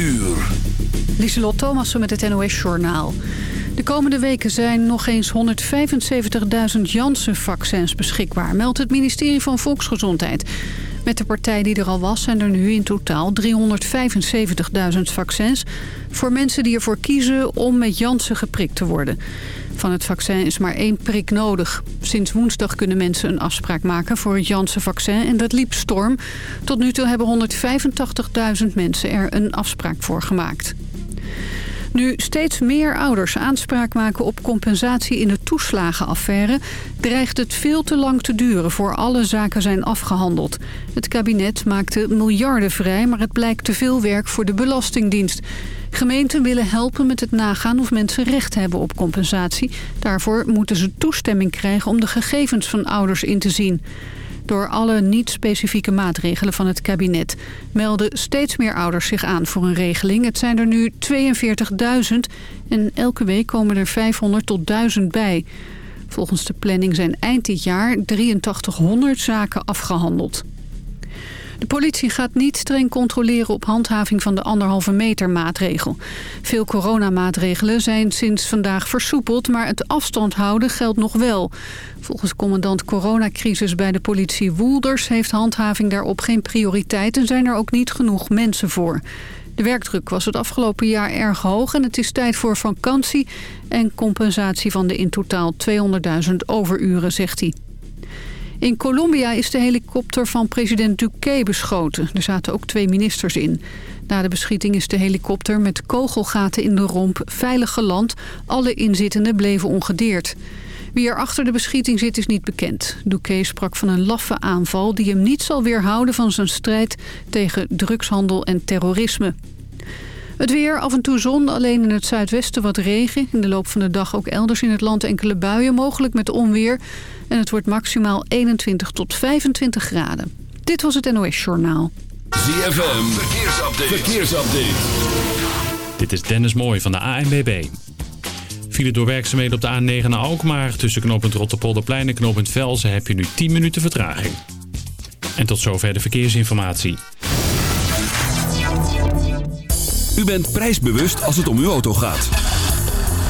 uur. Lieselot Thomassen met het NOS-journaal. De komende weken zijn nog eens 175.000 Janssen-vaccins beschikbaar... meldt het ministerie van Volksgezondheid. Met de partij die er al was zijn er nu in totaal 375.000 vaccins... voor mensen die ervoor kiezen om met Janssen geprikt te worden. Van het vaccin is maar één prik nodig. Sinds woensdag kunnen mensen een afspraak maken voor het Janssen-vaccin en dat liep storm. Tot nu toe hebben 185.000 mensen er een afspraak voor gemaakt. Nu steeds meer ouders aanspraak maken op compensatie in de toeslagenaffaire... dreigt het veel te lang te duren voor alle zaken zijn afgehandeld. Het kabinet maakte miljarden vrij, maar het blijkt te veel werk voor de Belastingdienst. Gemeenten willen helpen met het nagaan of mensen recht hebben op compensatie. Daarvoor moeten ze toestemming krijgen om de gegevens van ouders in te zien. Door alle niet-specifieke maatregelen van het kabinet melden steeds meer ouders zich aan voor een regeling. Het zijn er nu 42.000 en elke week komen er 500 tot 1000 bij. Volgens de planning zijn eind dit jaar 8300 zaken afgehandeld. De politie gaat niet streng controleren op handhaving van de anderhalve meter maatregel. Veel coronamaatregelen zijn sinds vandaag versoepeld, maar het afstand houden geldt nog wel. Volgens commandant coronacrisis bij de politie Woelders heeft handhaving daarop geen prioriteit en zijn er ook niet genoeg mensen voor. De werkdruk was het afgelopen jaar erg hoog en het is tijd voor vakantie en compensatie van de in totaal 200.000 overuren, zegt hij. In Colombia is de helikopter van president Duque beschoten. Er zaten ook twee ministers in. Na de beschieting is de helikopter met kogelgaten in de romp veilig geland. Alle inzittenden bleven ongedeerd. Wie er achter de beschieting zit is niet bekend. Duque sprak van een laffe aanval die hem niet zal weerhouden van zijn strijd tegen drugshandel en terrorisme. Het weer, af en toe zon, alleen in het zuidwesten wat regen. In de loop van de dag ook elders in het land enkele buien, mogelijk met onweer. En het wordt maximaal 21 tot 25 graden. Dit was het NOS Journaal. ZFM, verkeersupdate. verkeersupdate. Dit is Dennis Mooij van de ANBB. File door werkzaamheden op de A9 naar Alkmaar. Tussen knooppunt Rotterpolderplein en knooppunt Velzen heb je nu 10 minuten vertraging. En tot zover de verkeersinformatie. U bent prijsbewust als het om uw auto gaat.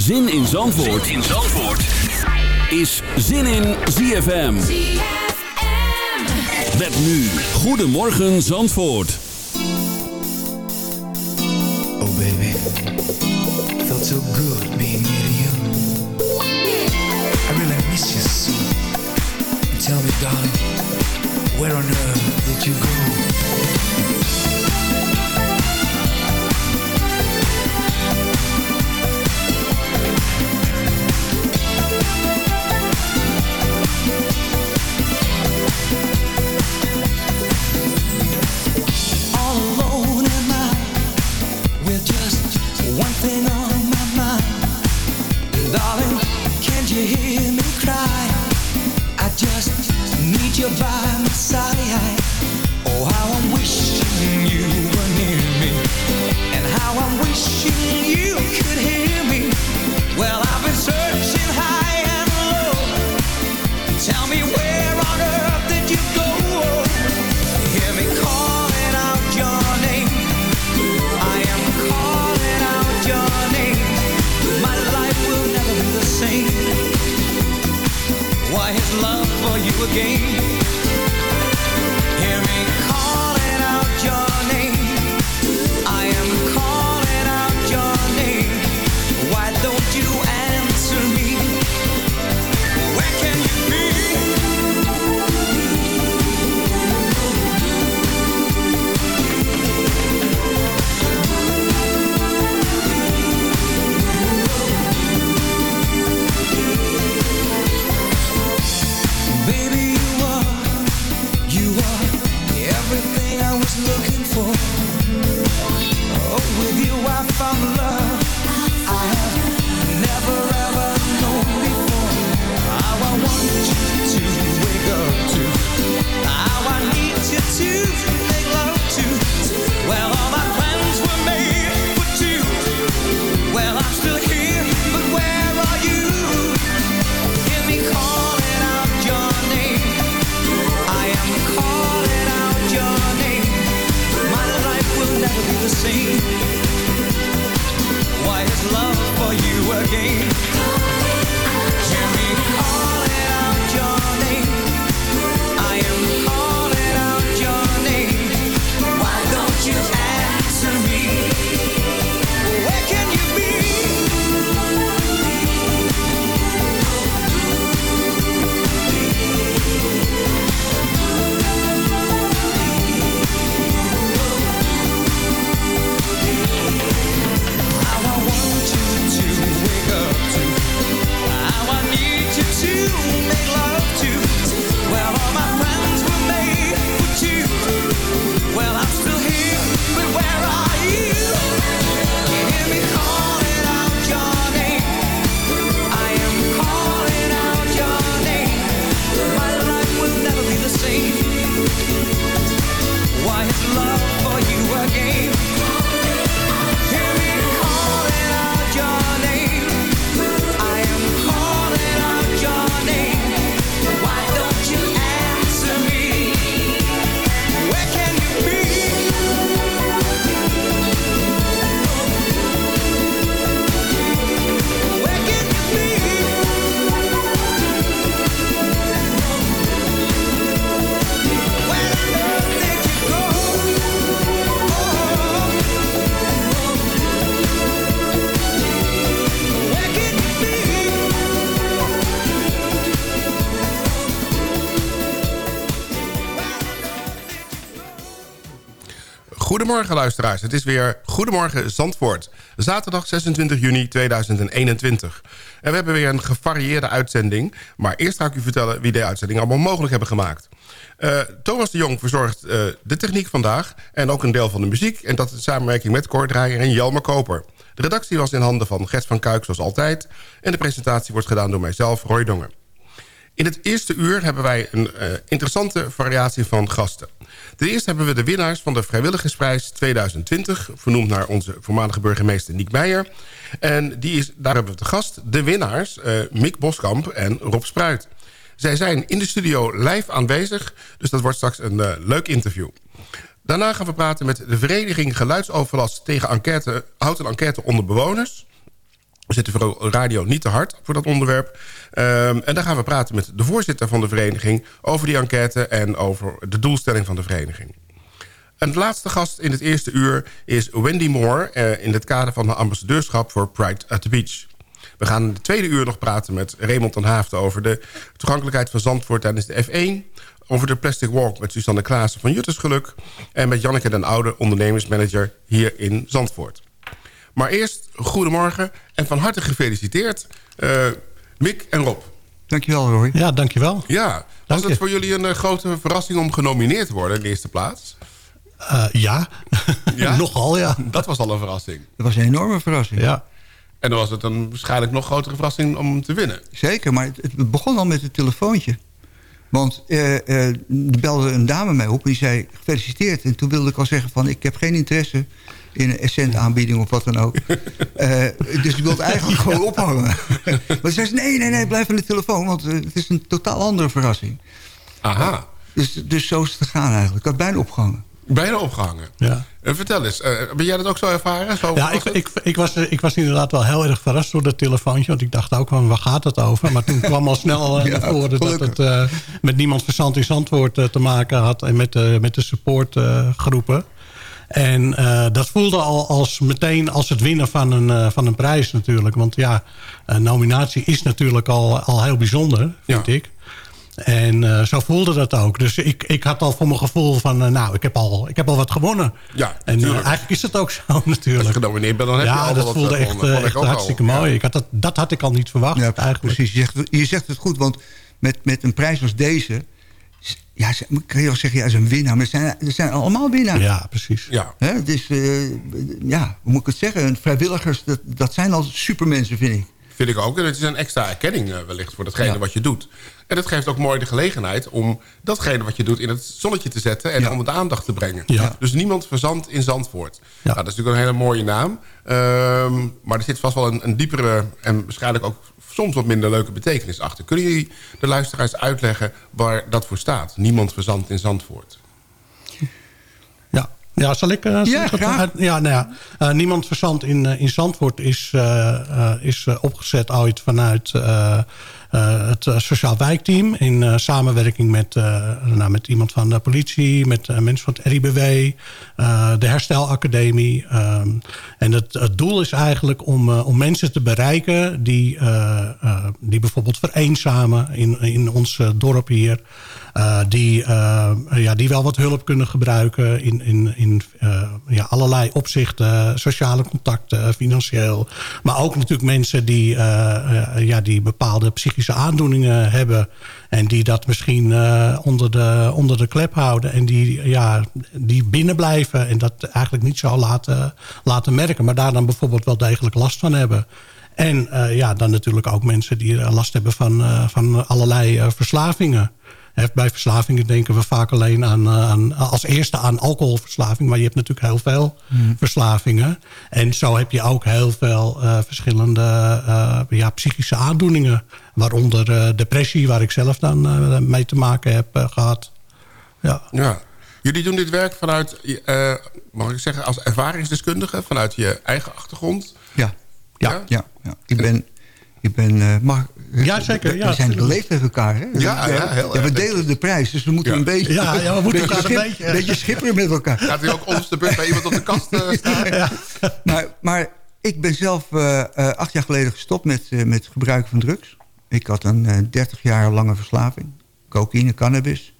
Zin in Zandvoort, in Zandvoort. is Zin in ZFM. Met nu, Goedemorgen Zandvoort. Oh baby, felt so good being near you. I really miss you so. Tell me, darling, where on earth did you go? Goedemorgen luisteraars, het is weer Goedemorgen Zandvoort. Zaterdag 26 juni 2021. En we hebben weer een gevarieerde uitzending. Maar eerst ga ik u vertellen wie de uitzending allemaal mogelijk hebben gemaakt. Eh, Thomas de Jong verzorgt eh, de techniek vandaag en ook een deel van de muziek. En dat in samenwerking met Cor Draaier en Jelmer Koper. De redactie was in handen van Gert van Kuik zoals altijd. En de presentatie wordt gedaan door mijzelf, Roy Dongen. In het eerste uur hebben wij een eh, interessante variatie van gasten. Ten eerste hebben we de winnaars van de Vrijwilligersprijs 2020... vernoemd naar onze voormalige burgemeester Niek Meijer. En die is, daar hebben we te gast de winnaars eh Mick Boskamp en Rob Spruit. Zij zijn in de studio live aanwezig, dus dat wordt straks een eh, leuk interview. Daarna gaan we praten met de vereniging Geluidsoverlast... tegen enquête, houdt een enquête onder bewoners... We zetten vooral radio niet te hard voor dat onderwerp. Ehm, en dan gaan we praten met de voorzitter van de vereniging... over die enquête en over de doelstelling van de vereniging. En de laatste gast in het eerste uur is Wendy Moore... eh, in het kader van de ambassadeurschap voor Pride at the Beach. We gaan in het tweede uur nog praten met Raymond ten Haafden... over de toegankelijkheid van Zandvoort tijdens de F1... over de Plastic Walk met Susanne Klaassen van Juttersgeluk... en met Janneke den Oude, ondernemersmanager hier in Zandvoort. Maar eerst, goedemorgen en van harte gefeliciteerd... eh, Mick en Rob. Dankjewel, Roy. Ja, dankjewel. Ja, was Dank het voor jullie een eh, grote verrassing om genomineerd te worden in de eerste plaats? Eh, ja, Ja? nogal ja. Dat was al een verrassing. Dat was een enorme verrassing. ja. En dan was het een waarschijnlijk nog grotere verrassing om te winnen. Zeker, maar het, het begon al met het telefoontje. Want eh, eh, er belde een dame mij op en die zei gefeliciteerd. En toen wilde ik al zeggen van ik heb geen interesse in een essent aanbieding of wat dan ook. Eh, dus ik wilde eigenlijk gewoon ophangen. maar toen zei ze nee, nee, nee, blijf aan de telefoon. Want het is een totaal andere verrassing. Aha, Dus, dus zo is het gegaan eigenlijk. Ik had bijna opgehangen. bijna opgehangen. Ja, vertel eens, eh, ben jij dat ook zo ervaren? Zo ja ik, ik, ik, was, eh, ik was inderdaad wel heel erg verrast door dat telefoontje. Want ik dacht ook van, waar gaat het over? Maar toen kwam al snel eh, Ja, naar voren dat het eh, met niemand verstand in eh, te maken had. En met, eh, met de supportgroepen. en eh, dat voelde al als meteen als het winnen van een, eh, van een prijs natuurlijk. Want ja, een nominatie is natuurlijk al, al heel bijzonder, vind Ja. ik. En eh, zo voelde dat ook. Dus ik, ik had al voor mijn gevoel van... eh, nou, ik heb, al, ik heb al wat gewonnen. Ja, en eh, eigenlijk is het ook zo Als je natuurlijk. genomineerd bent, dan heb je Ja, al dat wat voelde echt, gewonnen. echt al. hartstikke Ja. mooi. Ik had dat, dat had ik al niet verwacht Ja, eigenlijk. precies. Je zegt, je zegt het goed, want met, met een prijs als deze... Ja, ze- kan je wel zeggen, ja, is een winnaar. Maar er zijn, er zijn allemaal winnaars. Ja, precies. Ja, Hè, het is, eh, ja, hoe moet ik het zeggen? Vrijwilligers, dat, dat zijn al supermensen, vind ik. vind ik ook. En het is een extra erkenning wellicht voor datgene Ja. wat je doet. En dat geeft ook mooi de gelegenheid om datgene wat je doet in het zonnetje te zetten en Ja. onder de aandacht te brengen. Ja. Dus niemand verzand in Zandvoort. Ja. Nou, dat is natuurlijk een hele mooie naam. Ehm, maar er zit vast wel een, een diepere en waarschijnlijk ook soms wat minder leuke betekenis achter. Kunnen jullie de luisteraars uitleggen waar dat voor staat? Niemand verzand in Zandvoort. Ja. Ja, zal ik... zal Ja, graag. ja, nou ja. eh, Niemand Verzand in, eh, in Zandvoort is, eh, eh, is opgezet ooit vanuit het eh, Sociaal Wijkteam. In eh, samenwerking met, eh, nou, met iemand van de politie, met eh, mensen van het RIBW, eh, de Herstelacademie. en het, het doel is eigenlijk om, eh, om mensen te bereiken die, eh, eh, die bijvoorbeeld vereenzamen in, in ons eh, dorp hier. Eh, die, eh, ja, die wel wat hulp kunnen gebruiken in, in, in eh, ja, allerlei opzichten. Sociale contacten, financieel. Maar ook natuurlijk mensen die, eh, eh, ja, die bepaalde psychische aandoeningen hebben. En die dat misschien eh, onder, de, onder de klep houden. En die, ja, die binnen blijven. En dat eigenlijk niet zo laten, laten merken. Maar daar dan bijvoorbeeld wel degelijk last van hebben. En eh, ja, dan natuurlijk ook mensen die last hebben van, eh, van allerlei verslavingen. Bij verslavingen denken we vaak alleen aan, eh, aan, als eerste aan alcoholverslaving. Maar je hebt natuurlijk heel veel verslavingen. En zo heb je ook heel veel eh, verschillende eh, ja, psychische aandoeningen. Waaronder eh, depressie, waar ik zelf dan eh, mee te maken heb eh, gehad. Ja. Ja. Jullie doen dit werk vanuit, eh, mag ik zeggen, als ervaringsdeskundige... vanuit je eigen achtergrond. Ja. Ja? Ja, ja. Ik ben... Ik ben eh, mag, Ja, zeker, We, ja, we zijn beleefd met elkaar. Hè? Ja, ja, heel we erg. delen de prijs, dus we moeten Ja. een beetje... Ja, ja, we moeten elkaar een schip- beetje- beetje schipperen met elkaar. Gaat u ook onderste beurt bij iemand op de kast eh, staan? Maar, maar ik ben zelf eh, eh, acht jaar geleden gestopt met, eh, met het gebruiken van drugs. Ik had een eh, 30 jaar lange verslaving. Cocaïne, cannabis.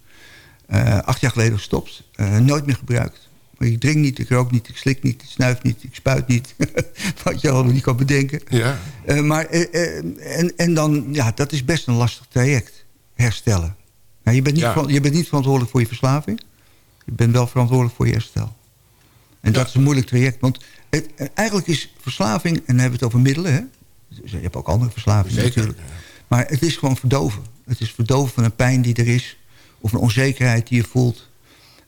Eh, acht jaar geleden gestopt. Eh, nooit meer gebruikt. Ik drink niet, ik rook niet, ik slik niet, ik snuif niet, ik spuit niet. Wat je allemaal niet kan bedenken. Ja. Eh, maar, eh, eh, en, en dan, ja, dat is best een lastig traject. Herstellen. Nou, je, bent niet Ja. je bent niet verantwoordelijk voor je verslaving. Je bent wel verantwoordelijk voor je herstel. En dat is een moeilijk traject. Want het, eigenlijk is verslaving, en dan hebben we het over middelen. Hè? Dus je hebt ook andere verslavingen Zeker. natuurlijk. Maar het is gewoon verdoven. Het is verdoven van een pijn die er is. Of een onzekerheid die je voelt.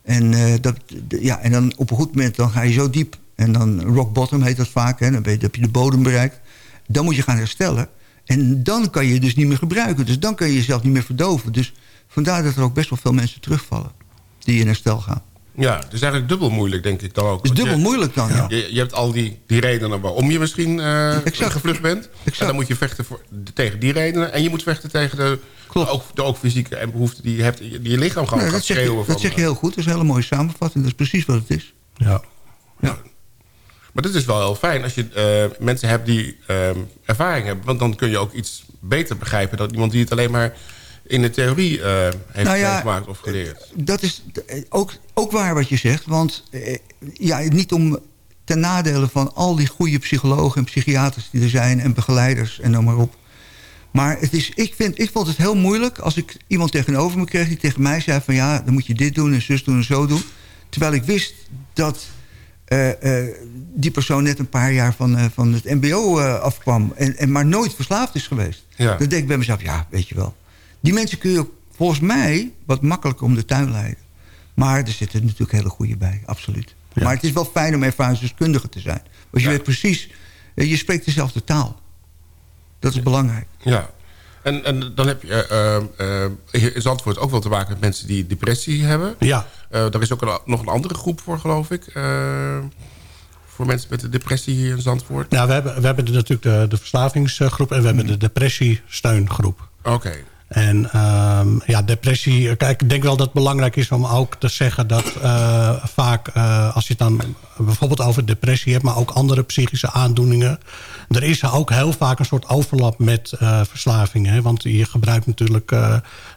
En, eh, dat, ja, en dan op een goed moment dan ga je zo diep. En dan rock bottom heet dat vaak. Hè? Dan ben je, heb je de bodem bereikt. Dan moet je gaan herstellen. En dan kan je dus niet meer gebruiken. Dus dan kan je jezelf niet meer verdoven. Dus vandaar dat er ook best wel veel mensen terugvallen. Die in herstel gaan. Ja, het is eigenlijk dubbel moeilijk, denk ik dan ook. Het is dubbel je- moeilijk dan, ja. Je, je hebt al die, die redenen waarom je misschien Exact. gevlucht bent. En dan moet je vechten voor, tegen die redenen. En je moet vechten tegen de, Klopt. ook, fysieke en behoeften die je hebt. Die je lichaam gewoon Nee, gaat dat, zeg je, schreeuwen. dat van, zeg je heel goed. Dat is een hele mooie samenvatting. Dat is precies wat het is. Ja. Ja. Maar dat is wel heel fijn als je eh, mensen hebt die ehm, ervaring hebben. Want dan kun je ook iets beter begrijpen... dan iemand die het alleen maar in de theorie eh, heeft Nou ja, meegemaakt of geleerd. Dat is eh, ook, ook waar wat je zegt. Want eh, ja, niet om ten nadele van al die goede psychologen en psychiaters die er zijn... en begeleiders en noem maar op. Maar het is, ik, vind, ik vond het heel moeilijk als ik iemand tegenover me kreeg... die tegen mij zei van ja, dan moet je dit doen en zus doen en zo doen. Terwijl ik wist dat eh, eh, die persoon net een paar jaar van, eh, van het mbo afkwam... En, en maar nooit verslaafd is geweest. Ja. Dan denk ik bij mezelf, ja, weet je wel. Die mensen kun je volgens mij wat makkelijker om de tuin leiden. Maar er zitten natuurlijk hele goede bij, absoluut. Ja. Maar het is wel fijn om ervaringsdeskundige te zijn. Want je Ja. weet precies, je spreekt dezelfde taal. Dat is belangrijk. Ja. En, en dan heb je in Zandvoort ook wel te maken met mensen die depressie hebben. Ja. Eh, er is ook een- nog een andere groep voor, geloof ik. voor mensen met een depressie hier in Zandvoort. Nou, we hebben, we hebben natuurlijk de, de verslavingsgroep en we hebben de depressiesteungroep. Oké. En ehm, ja, depressie... Kijk, ik denk wel dat het belangrijk is om ook te zeggen dat eh, vaak... eh, als je het dan bijvoorbeeld over depressie hebt... maar ook andere psychische aandoeningen... er is ook heel vaak een soort overlap met eh, verslavingen. Want je gebruikt natuurlijk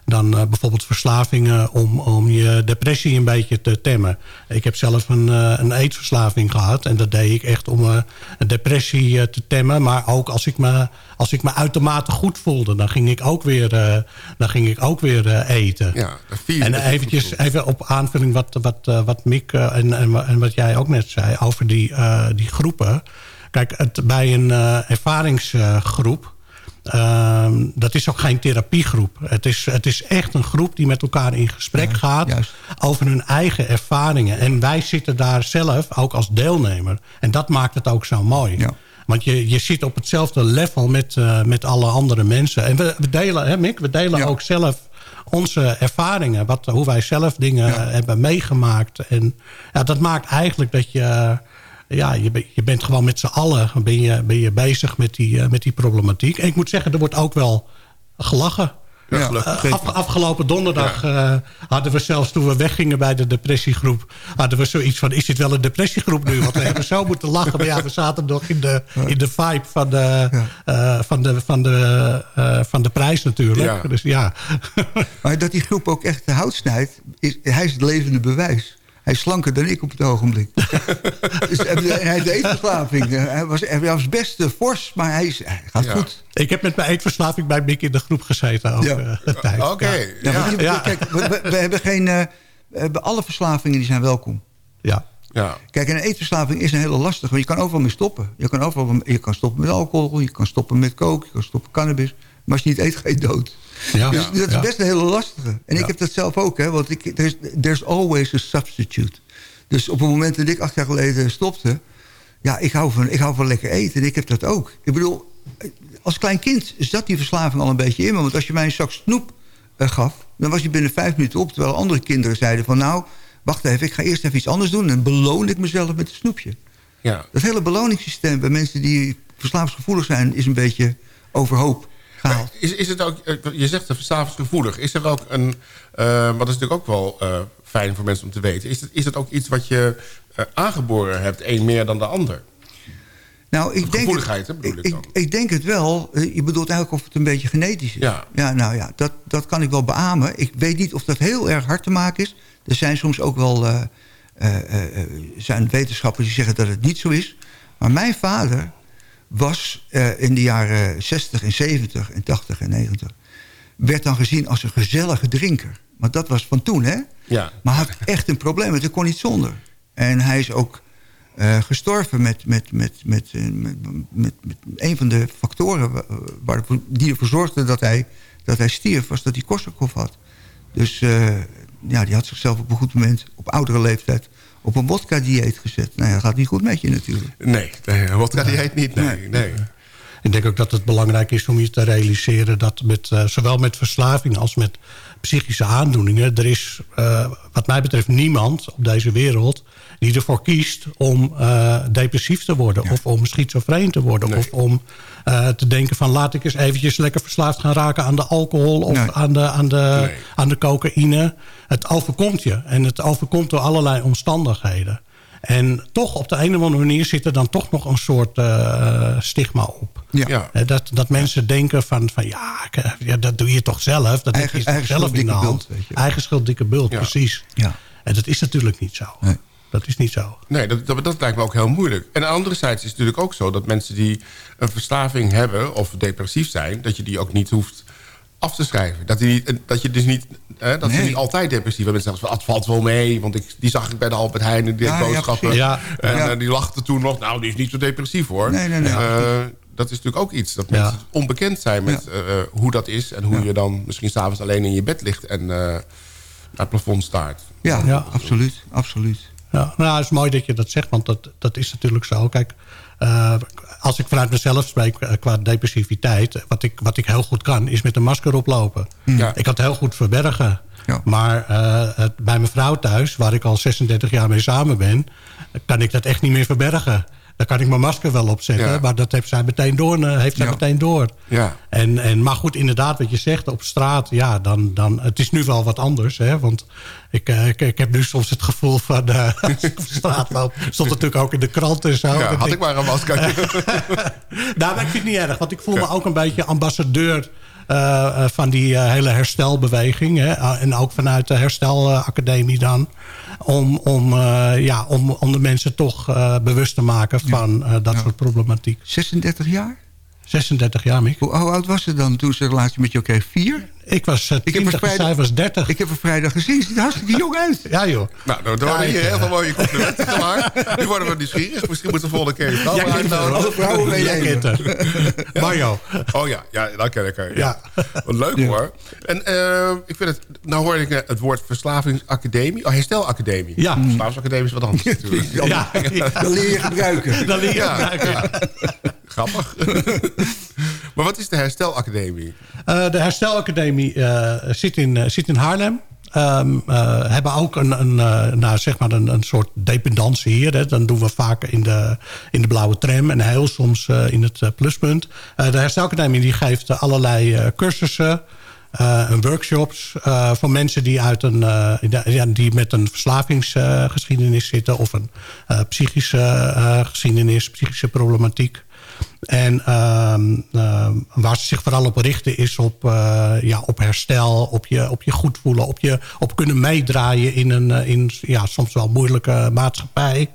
dan bijvoorbeeld verslavingen... Om, om je depressie een beetje te temmen. Ik heb zelf een, een eetverslaving gehad... en dat deed ik echt om een depressie te temmen. Maar ook als ik me, als ik me uitermate goed voelde... dan ging ik ook weer, eh, dan ging ik ook weer eh, eten. Ja, En eventjes even op aanvulling wat, wat, eh, wat Mick en, en, wa- en wat jij ook net zei over die, die groepen. Kijk, het, bij een ervaringsgroep, ehm, dat is ook geen therapiegroep. Het is, het is echt een groep die met elkaar in gesprek gaat juist. over hun eigen ervaringen. En wij zitten daar zelf ook als deelnemer. En dat maakt het ook zo mooi. Ja. Want je, je zit op hetzelfde level met, eh, met alle andere mensen. En we, we delen, hè Mick, we delen Ja. ook zelf onze ervaringen. Wat, hoe wij zelf dingen hebben meegemaakt. En ja, dat maakt eigenlijk dat je... Ja, je, je bent gewoon met z'n allen ben je, ben je bezig met die, eh, met die problematiek. En ik moet zeggen, er wordt ook wel gelachen. Ja, gelukkig. Eh, af- afgelopen donderdag eh, hadden we zelfs toen we weggingen bij de depressiegroep... hadden we zoiets van, is dit wel een depressiegroep nu? Want we hebben zo moeten lachen. Maar ja, we zaten nog in de, in de vibe van de, eh, van de, van de, eh, van de prijs natuurlijk. Ja. Dus ja, Maar dat die groep ook echt de hout snijdt, is, hij is het levende bewijs. Hij is slanker dan ik op het ogenblik. dus, en hij heeft de eetverslaving. Hij was, hij was best eh, fors, maar hij, is, hij gaat Ja. goed. ik heb met mijn eetverslaving bij Mick in de groep gezeten. Ook, Ja. eh, tijd. Oké, Ja. Ja, ja. maar die- Ja. Kijk, we, we- we hebben geen... eh, we hebben alle verslavingen die zijn welkom. Ja. Ja. Kijk, en een eetverslaving is een hele lastige. Want je kan overal mee stoppen. Je kan, overal, je kan stoppen met alcohol, je kan stoppen met coke, je kan stoppen met cannabis. Maar als je niet eet, ga je dood. Ja. Dus dat is best een hele lastige. En ik heb dat zelf ook, hè. Want ik, there's, there's always a substitute. Dus op het moment dat ik acht jaar geleden stopte... Ja, ik hou van, ik hou van lekker eten. En ik heb dat ook. Ik bedoel, als klein kind zat die verslaving al een beetje in me. Want als je mij een zak snoep eh, gaf... dan was je binnen vijf minuten op. Terwijl andere kinderen zeiden van... nou, wacht even, ik ga eerst even iets anders doen... en beloon ik mezelf met een snoepje. ja. Dat hele beloningssysteem bij mensen die verslavingsgevoelig zijn... is een beetje overhoop gehaald. Is, is het ook, eh, je zegt verslavingsgevoelig. Is er ook een, eh dat is natuurlijk ook wel eh, fijn voor mensen om te weten. Is het, is het ook iets wat je aangeboren hebt, één meer dan de ander? Nou, ik denk gevoeligheid, het, ik ik, ik denk het wel. Je bedoelt eigenlijk of het een beetje genetisch is. Ja. ja nou ja, dat, dat kan ik wel beamen. Ik weet niet of dat heel erg hard te maken is. Er zijn soms ook wel zijn wetenschappers die zeggen dat het niet zo is. Maar mijn vader was eh, in de jaren 60 en 70 en 80 en 90... werd dan gezien als een gezellige drinker. Maar dat was van toen, hè? Ja. Maar hij had echt een probleem, want hij kon niet zonder. En hij is ook eh, gestorven met, met, met, met, eh, met, met, met een van de factoren... wa- waar, die ervoor zorgde dat hij, dat hij stierf, was dat hij Korsakoff had. Dus ja, die had zichzelf op een goed moment, op oudere leeftijd... op een wodka-dieet gezet. Nou ja, dat gaat niet goed met je natuurlijk. Nee, die heet niet. Nee, nee. Ik denk ook dat het belangrijk is om je te realiseren... dat met, eh, zowel met verslaving als met psychische aandoeningen... er is eh, wat mij betreft niemand op deze wereld... die ervoor kiest om eh, depressief te worden... of om schizofreen te worden... of om eh, te denken van laat ik eens eventjes lekker verslaafd gaan raken... aan de alcohol of Nee. aan, de, aan, de, Nee. aan de cocaïne. Het overkomt je. En het overkomt door allerlei omstandigheden. En toch op de een of andere manier zit er dan toch nog een soort eh, stigma op. Ja. Ja. Eh, Dat, dat mensen denken van, van ja, eh, ja, dat doe je toch zelf. Dat Eigen- heb je eigen zelf schuld, in de dikke hand. bult. Eigen schuld, dikke bult, Ja. precies. Ja. En dat is natuurlijk niet zo. Nee. Dat is niet zo. Nee, dat, dat, dat lijkt me ook heel moeilijk. En anderzijds is het natuurlijk ook zo dat mensen die een verslaving hebben... of depressief zijn, dat je die ook niet hoeft af te schrijven. Dat, die niet, dat je dus niet, hè, dat ze niet altijd depressief. Mensen zeggen van, "Ah, het valt wel mee, want ik, die zag ik bij de Albert Heijn... die Ja, ja, boodschappen. Ja. en Ja. eh, die lachte toen nog, nou, die is niet zo depressief, hoor. Nee, nee, nee. Eh, dat is natuurlijk ook iets. Dat Ja. mensen onbekend zijn met eh, eh, hoe dat is... en hoe je dan misschien s'avonds alleen in je bed ligt... en eh, naar het plafond staart. Ja, Ja. absoluut. absoluut. Ja, nou, het is mooi dat je dat zegt, want dat, dat is natuurlijk zo. Kijk, eh, als ik vanuit mezelf spreek eh, qua depressiviteit... Wat ik, wat ik heel goed kan, is met een masker oplopen. Ja. Ik kan het heel goed verbergen. Ja. Maar eh, het, bij mijn vrouw thuis, waar ik al 36 jaar mee samen ben... kan ik dat echt niet meer verbergen. Dan kan ik mijn masker wel opzetten, Ja. maar dat heeft zij meteen door. eh, Heeft zij Ja. meteen door. Ja. En, en, maar goed, inderdaad, wat je zegt, op straat, ja, dan, dan, het is nu wel wat anders. Hè, want ik, eh, ik, ik heb nu soms het gevoel van, eh, als ik op straat loop, stond het natuurlijk ook in de krant en zo. Ja, had ik maar een masker. nou, maar ik vind het niet erg, want ik voel me ook een beetje ambassadeur van die eh, hele herstelbeweging. Hè, eh, en ook vanuit de herstelacademie dan. Om, om, eh, ja, om, om de mensen toch eh, bewust te maken van eh, dat soort problematiek. 36 jaar? 36 jaar, Mick. Hoe, hoe oud was ze dan toen ze een relatie met jou kreeg? Vier? Ik was uh, Ik heb 20 er en vrijdag- zij was 30. Ik heb haar vrijdag gezien. Ze ziet er hartstikke jong uit. Ja, joh. Nou, dan worden Kijk, hier heel eh. veel mooie complimenten gemaakt. Nu worden we nieuwsgierig. Misschien moeten we volgende keer je vrouw Jij kent haar. uitnodigen. Alle vrouwen Jij kent haar. Mario. Oh ja, ja, dat ken ik haar. Ja. Ja. Wat leuk hoor. En eh, ik vind het, nou hoor ik het woord verslavingsacademie. Oh, herstelacademie. Ja. Verslavingsacademie is wat anders natuurlijk. Ja, Dan leer je gebruiken. dan leer je Ja, gebruiken. Grappig. Maar wat is de herstelacademie? Eh, de Herstelacademie eh, zit, in, eh, zit in Haarlem. Eh, hebben ook een, een, nou, zeg maar een, een soort dependantie hier. Hè. Dan doen we vaak in de, in de blauwe tram en heel soms in het pluspunt. De Herstelacademie die geeft allerlei cursussen en workshops voor mensen die, uit een, ja, die met een verslavingsgeschiedenis zitten... of een psychische geschiedenis, psychische problematiek. En ehm, ehm, waar ze zich vooral op richten is op, eh, ja, op herstel, op je, op je goed voelen, op, je, op kunnen meedraaien in een eh, in, ja, soms wel moeilijke maatschappij.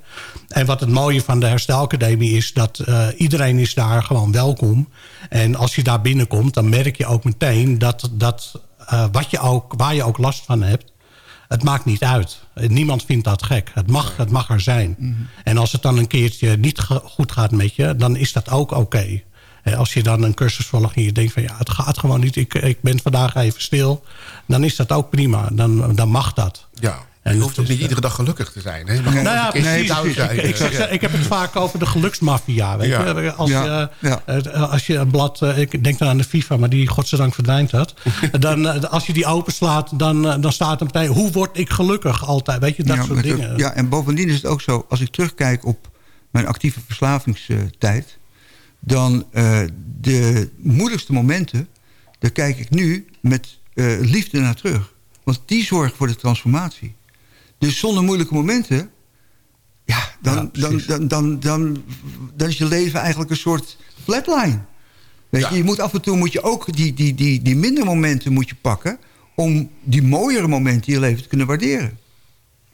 En wat het mooie van de Herstelacademie is dat eh, iedereen is daar gewoon welkom. En als je daar binnenkomt, dan merk je ook meteen dat, dat wat je ook, waar je ook last van hebt, het maakt niet uit. Niemand vindt dat gek. Het mag, het mag er zijn. En als het dan een keertje niet ge- goed gaat met je... dan is dat ook oké. Eh, Als je dan een cursus volgt en je denkt van... ja, het gaat gewoon niet, ik, ik ben vandaag even stil... dan is dat ook prima. Dan, dan mag dat. Ja. En je het hoeft ook is, niet eh, iedere dag gelukkig te zijn. Hè? Je mag Nou ja, een keer precies. Ik, ik, Eh, ik heb het vaak over de geluksmafia. Weet Ja. je? Als, Ja, je, ja. eh, als je een blad, eh, ik denk dan aan de FIFA, maar die godzijdank verdwijnt dat. dan, eh, als je die openslaat, dan, eh, dan staat er meteen... hoe word ik gelukkig altijd? Weet je, dat ja, soort dingen. ja, en bovendien is het ook zo... als ik terugkijk op mijn actieve verslavingstijd... dan eh, de moeilijkste momenten... daar kijk ik nu met eh, liefde naar terug. Want die zorgen voor de transformatie. Dus zonder moeilijke momenten... ja, dan, Ja, dan, dan, dan, dan, dan is je leven eigenlijk een soort flatline. Weet Ja. je, je moet af en toe moet je ook die, die, die, die minder momenten moet je pakken... om die mooiere momenten in je leven te kunnen waarderen.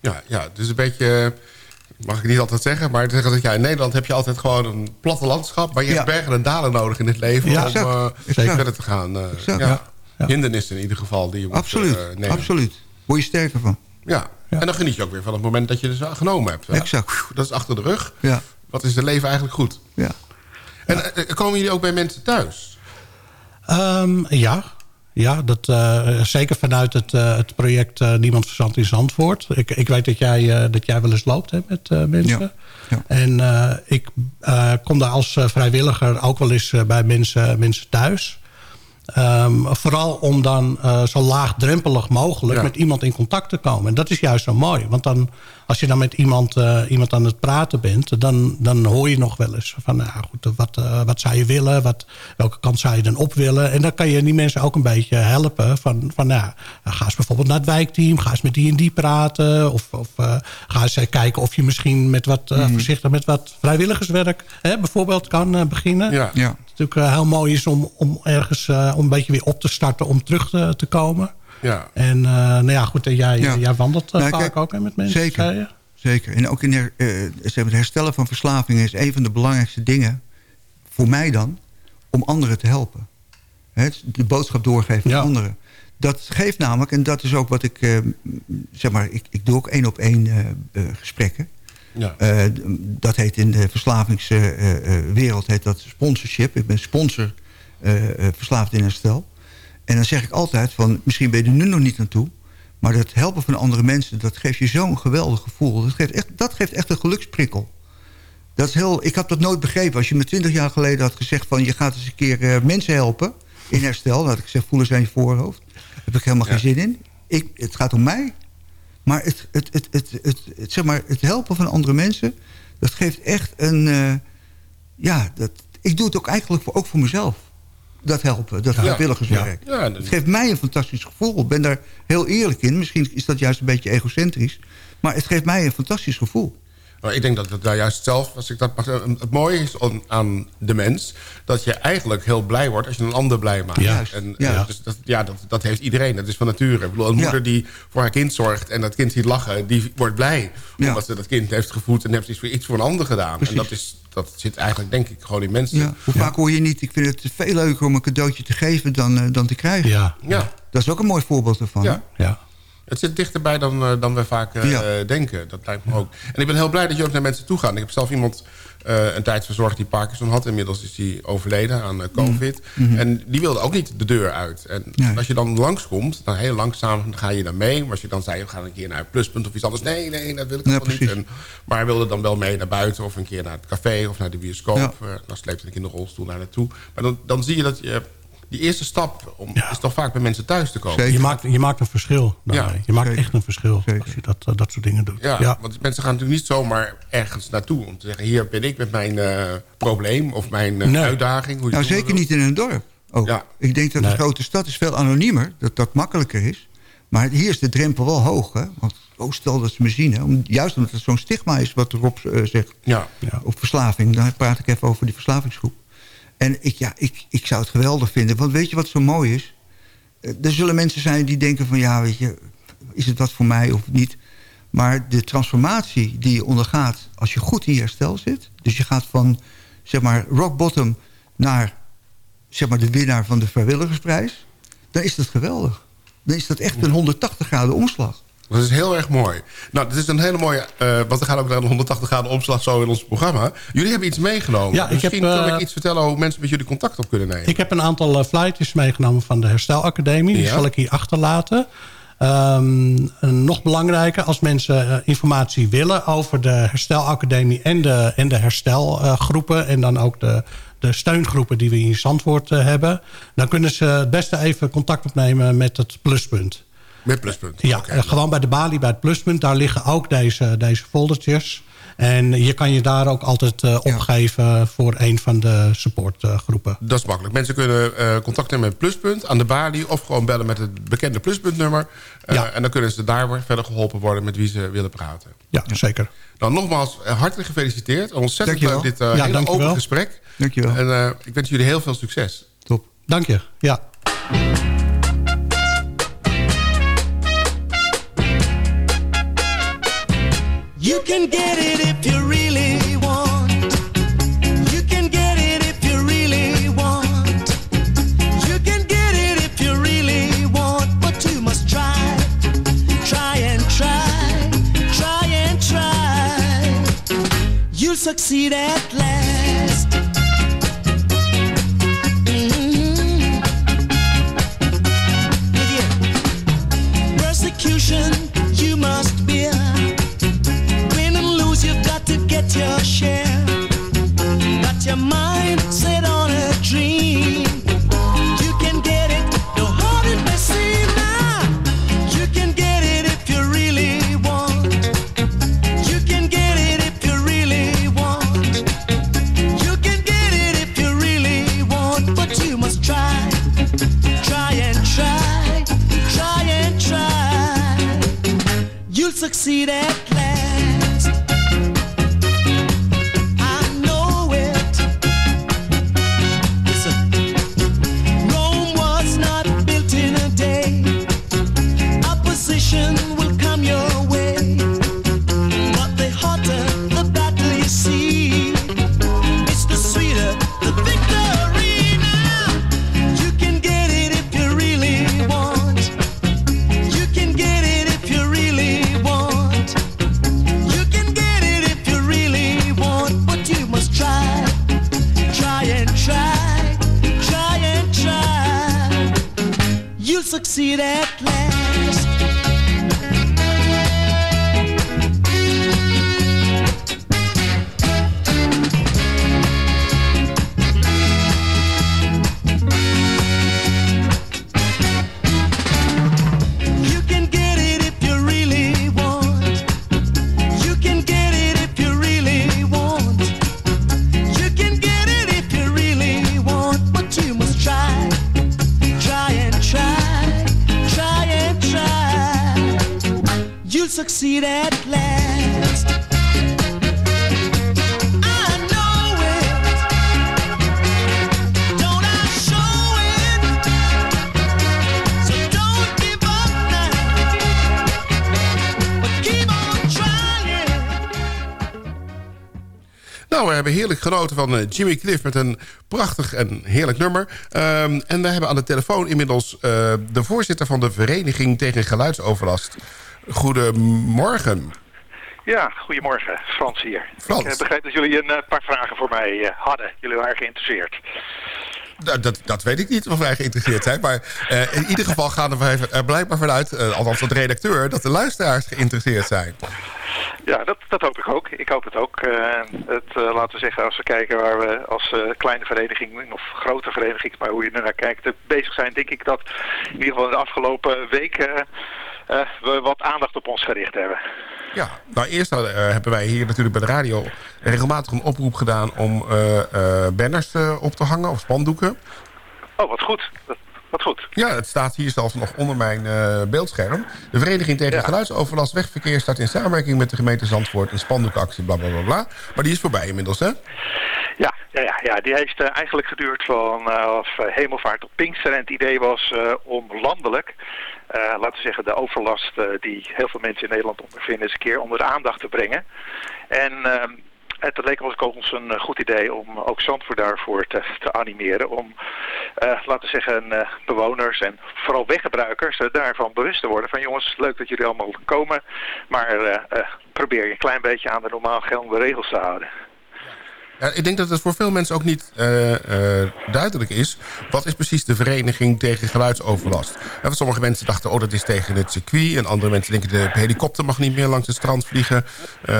Ja, ja, het is een beetje... Mag ik niet altijd zeggen, maar zeggen dat ja, in Nederland heb je altijd gewoon een platte landschap. Maar je Ja. hebt bergen en dalen nodig in het leven Ja, om eh, Exact. verder te gaan. eh, ja. Ja. Ja. Hindernissen in ieder geval die je moet Absoluut, eh, nemen. absoluut. Word je sterker van. Ja. En dan geniet je ook weer van het moment dat je dus genomen hebt. hè. Exact. Dat is achter de rug. Ja, Wat is het leven eigenlijk goed? ja. En eh, komen jullie ook bij mensen thuis? Ehm, ja, ja dat, eh, zeker vanuit het, eh, het project eh, Niemand Verzand in Zandvoort. Ik, ik weet dat jij, eh, dat jij wel eens loopt hè, met eh, mensen. Ja, ja. En eh, ik eh, kom daar als eh, vrijwilliger ook wel eens eh, bij mensen, mensen thuis. Ehm, vooral om dan eh, zo laagdrempelig mogelijk Ja. met iemand in contact te komen. En dat is juist zo mooi. Want dan, als je dan met iemand, eh, iemand aan het praten bent... dan, dan hoor je nog wel eens van... Nou, goed, wat, eh, wat zou je willen? Wat, welke kant zou je dan op willen? En dan kan je die mensen ook een beetje helpen. Van, van nou, ga eens bijvoorbeeld naar het wijkteam. Ga eens met die en die praten. Of, of ga eens kijken of je misschien met wat, eh, voorzichtig met wat vrijwilligerswerk... Hè, bijvoorbeeld kan beginnen Ja. ja. Natuurlijk eh, heel mooi is om, om ergens eh, om een beetje weer op te starten om terug te, te komen. Ja. En eh, nou ja, goed, en jij, Ja. jij wandelt Nou, vaak kijk, ook hè, met mensen. zeker. Zeker. En ook in her, het herstellen van verslavingen is een van de belangrijkste dingen, voor mij dan, om anderen te helpen. Hè, de boodschap doorgeven Ja. aan anderen. Dat geeft namelijk, en dat is ook wat ik, zeg maar, ik, ik doe ook één op één gesprekken. Ja. Eh, dat heet in de verslavingswereld heet dat sponsorship. Ik ben sponsor eh, eh, verslaafd in herstel. En dan zeg ik altijd van, misschien ben je er nu nog niet naartoe... maar dat helpen van andere mensen, dat geeft je zo'n geweldig gevoel. Dat geeft, echt, dat geeft echt een geluksprikkel. Dat is heel, ik had dat nooit begrepen. Als je me twintig jaar geleden had gezegd van... je gaat eens een keer eh, mensen helpen in herstel... dan had ik gezegd, voelen zijn je voorhoofd. Daar heb ik helemaal geen zin in. Ik, het gaat om mij. Maar het, het, het, het, het, het, zeg maar het helpen van andere mensen... dat geeft echt een... eh, ja, dat, ik doe het ook eigenlijk voor, ook voor mezelf. Dat helpen, dat vrijwilligerswerk. Ja, dat- Het geeft mij een fantastisch gevoel. Ik ben daar heel eerlijk in. Misschien is dat juist een beetje egocentrisch. Maar het geeft mij een fantastisch gevoel. Maar ik denk dat het daar juist zelf, als ik dat mag zeggen, het mooie is aan de mens... dat je eigenlijk heel blij wordt als je een ander blij maakt. Juist, En, ja. eh, dus dat, ja, dat, dat heeft iedereen. Dat is van nature. Ik bedoel, een Ja. moeder die voor haar kind zorgt... en dat kind ziet lachen, die wordt blij. Ja. Omdat ze dat kind heeft gevoed en heeft iets voor, iets voor een ander gedaan. Precies. En dat, is, dat zit eigenlijk, denk ik, gewoon in mensen. Ja. Hoe vaak hoor je niet... ik vind het veel leuker om een cadeautje te geven dan, eh, dan te krijgen. Ja, Ja. Dat is ook een mooi voorbeeld ervan. Ja. ja. Het zit dichterbij dan, eh, dan we vaak eh, Ja. denken. Dat lijkt me ook. En ik ben heel blij dat je ook naar mensen toe gaat. Ik heb zelf iemand eh, een tijd verzorgd die Parkinson had. Inmiddels is hij overleden aan COVID. Mhm. En die wilde ook niet de deur uit. En Nee. als je dan langskomt, dan heel langzaam ga je dan mee. Maar als je dan zei, we gaan een keer naar het pluspunt of iets anders. Nee, nee, dat wil ik Ja, niet. En, maar hij wilde dan wel mee naar buiten of een keer naar het café of naar de bioscoop. Ja. Eh, dan sleepte ik in de rolstoel naar naartoe. Maar dan, dan zie je dat je... Die eerste stap om, is toch vaak bij mensen thuis te komen. Zeker. Je maakt, je maakt een verschil. daarmee. Ja, je maakt zeker. echt een verschil Zeker. als je dat, eh, dat soort dingen doet. Ja, Ja. want mensen gaan natuurlijk niet zomaar ergens naartoe... om te zeggen, hier ben ik met mijn eh, probleem of mijn eh, Nee. uitdaging. Hoe je Nou, zeker niet in een dorp. Ook. Ja. Ik denk dat Nee. een grote stad is veel anoniemer. Dat dat makkelijker is. Maar hier is de drempel wel hoog. Hè? Want oh, stel dat ze me zien. Hè? Om, juist omdat het zo'n stigma is wat Rob zegt. Ja. Ja. Op verslaving. Dan praat ik even over die verslavingsgroep. En ik, ja, ik, ik zou het geweldig vinden. Want weet je wat zo mooi is? Eh, Er zullen mensen zijn die denken van... ja, weet je, is het wat voor mij of niet? Maar de transformatie die je ondergaat... als je goed in je herstel zit... dus je gaat van, zeg maar, rock bottom... naar, zeg maar, de winnaar van de vrijwilligersprijs... dan is dat geweldig. Dan is dat echt een 180 graden omslag. Dat is heel erg mooi. Nou, dit is een hele mooie... eh want we gaan ook naar een 180 graden omslag zo in ons programma. Jullie hebben iets meegenomen. Ja, ik Misschien heb, kan eh, ik iets vertellen hoe mensen met jullie contact op kunnen nemen. Ik heb een aantal uh, flightjes meegenomen van de Herstelacademie. Die Ja. zal ik hier achterlaten. En nog belangrijker, als mensen eh, informatie willen over de Herstelacademie en de, en de herstelgroepen... en dan ook de, de steungroepen die we in Zandvoort eh, hebben... dan kunnen ze het beste even contact opnemen met het pluspunt. Met pluspunt. Ja, eh, gewoon bij de balie, bij het pluspunt. Daar liggen ook deze, deze foldertjes. En je kan je daar ook altijd eh, opgeven voor een van de supportgroepen. Dat is makkelijk. Mensen kunnen eh, contact nemen met Pluspunt aan de balie... of gewoon bellen met het bekende Pluspuntnummer. Eh, Ja. En dan kunnen ze daar weer verder geholpen worden met wie ze willen praten. ja, zeker. Dan nogmaals, hartelijk gefeliciteerd. Ontzettend Dankjewel. leuk dit eh Ja, hele dankjewel. open gesprek. Dankjewel. En eh, ik wens jullie heel veel succes. Top. Dank je. Ja. You can get it if you really want. You can get it if you really want. You can get it if you really want, but you must try. Try and try. Try and try. You'll succeed at last. Nou, we hebben heerlijk genoten van eh, Jimmy Cliff... met een prachtig en heerlijk nummer. Ehm, en we hebben aan de telefoon inmiddels... eh, de voorzitter van de Vereniging tegen Geluidsoverlast. Goedemorgen. Ja, goedemorgen. Frans hier. Frans. Ik eh, begreep dat jullie een paar vragen voor mij hadden. Jullie waren geïnteresseerd. Dat, dat, dat weet ik niet of wij geïnteresseerd zijn. Maar eh, in ieder geval gaan we er blijkbaar vanuit, eh, althans de redacteur... dat de luisteraars geïnteresseerd zijn. Ja, dat, dat hoop ik ook. Ik hoop het ook. Eh, het, laten we zeggen, als we kijken waar we als kleine vereniging of grote vereniging, maar hoe je er naar kijkt, bezig zijn, denk ik dat in ieder geval de afgelopen week eh, we wat aandacht op ons gericht hebben. Ja, nou eerst eh, hebben wij hier natuurlijk bij de radio regelmatig een oproep gedaan... om eh, eh, banners eh, op te hangen of spandoeken. Oh, wat goed. Wat goed. Ja, het staat hier zelfs nog onder mijn eh, beeldscherm. De Vereniging tegen Ja. Geluidsoverlast Wegverkeer... staat in samenwerking met de gemeente Zandvoort... een spandoekactie, bla, bla, bla, bla. Maar die is voorbij inmiddels, hè? Ja, ja, ja, ja, die heeft eh, eigenlijk geduurd van eh, eh, hemelvaart tot Pinkster. En het idee was eh, om landelijk, eh, laten we zeggen, de overlast eh, die heel veel mensen in Nederland ondervinden, eens een keer onder de aandacht te brengen. En ehm, het leek ons ook een eh, goed idee om ook Zandvoort daarvoor te, te animeren. Om, eh, laten we zeggen, eh, bewoners en vooral weggebruikers eh, daarvan bewust te worden. Van jongens, leuk dat jullie allemaal komen, maar eh, eh, probeer je een klein beetje aan de normaal geldende regels te houden. Ja, ik denk dat het voor veel mensen ook niet eh, eh, duidelijk is. Wat is precies de vereniging tegen geluidsoverlast? En sommige mensen dachten, oh dat is tegen het circuit. En andere mensen denken, de helikopter mag niet meer langs het strand vliegen. Eh,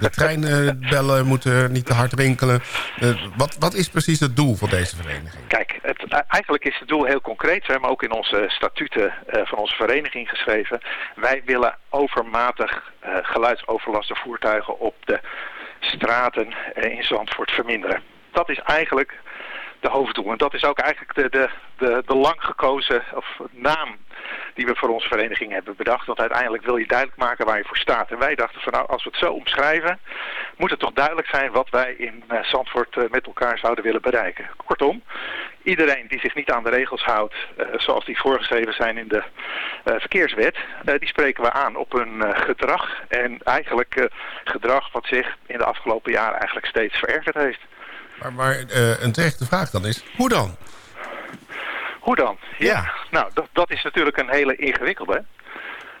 de treinbellen moeten niet te hard rinkelen. Wat, wat is precies het doel van deze vereniging? Kijk, het, eh, eigenlijk is het doel heel concreet. We hebben ook in onze statuten van onze vereniging geschreven. Wij willen overmatig geluidsoverlaste voertuigen op de straten eh, in Zandvoort verminderen. Dat is eigenlijk de hoofddoel. En dat is ook eigenlijk de, de, de, de lang gekozen of naam die we voor onze vereniging hebben bedacht. Want uiteindelijk wil je duidelijk maken waar je voor staat. En wij dachten van nou, als we het zo omschrijven, moet het toch duidelijk zijn wat wij in eh, Zandvoort eh, met elkaar zouden willen bereiken. Kortom, iedereen die zich niet aan de regels houdt, eh, zoals die voorgeschreven zijn in de verkeerswet, die spreken we aan op hun gedrag. En eigenlijk gedrag wat zich in de afgelopen jaren eigenlijk steeds verergerd heeft. Maar, maar een terechte vraag dan is, hoe dan? Hoe dan? Ja, nou, dat, dat is natuurlijk een hele ingewikkelde.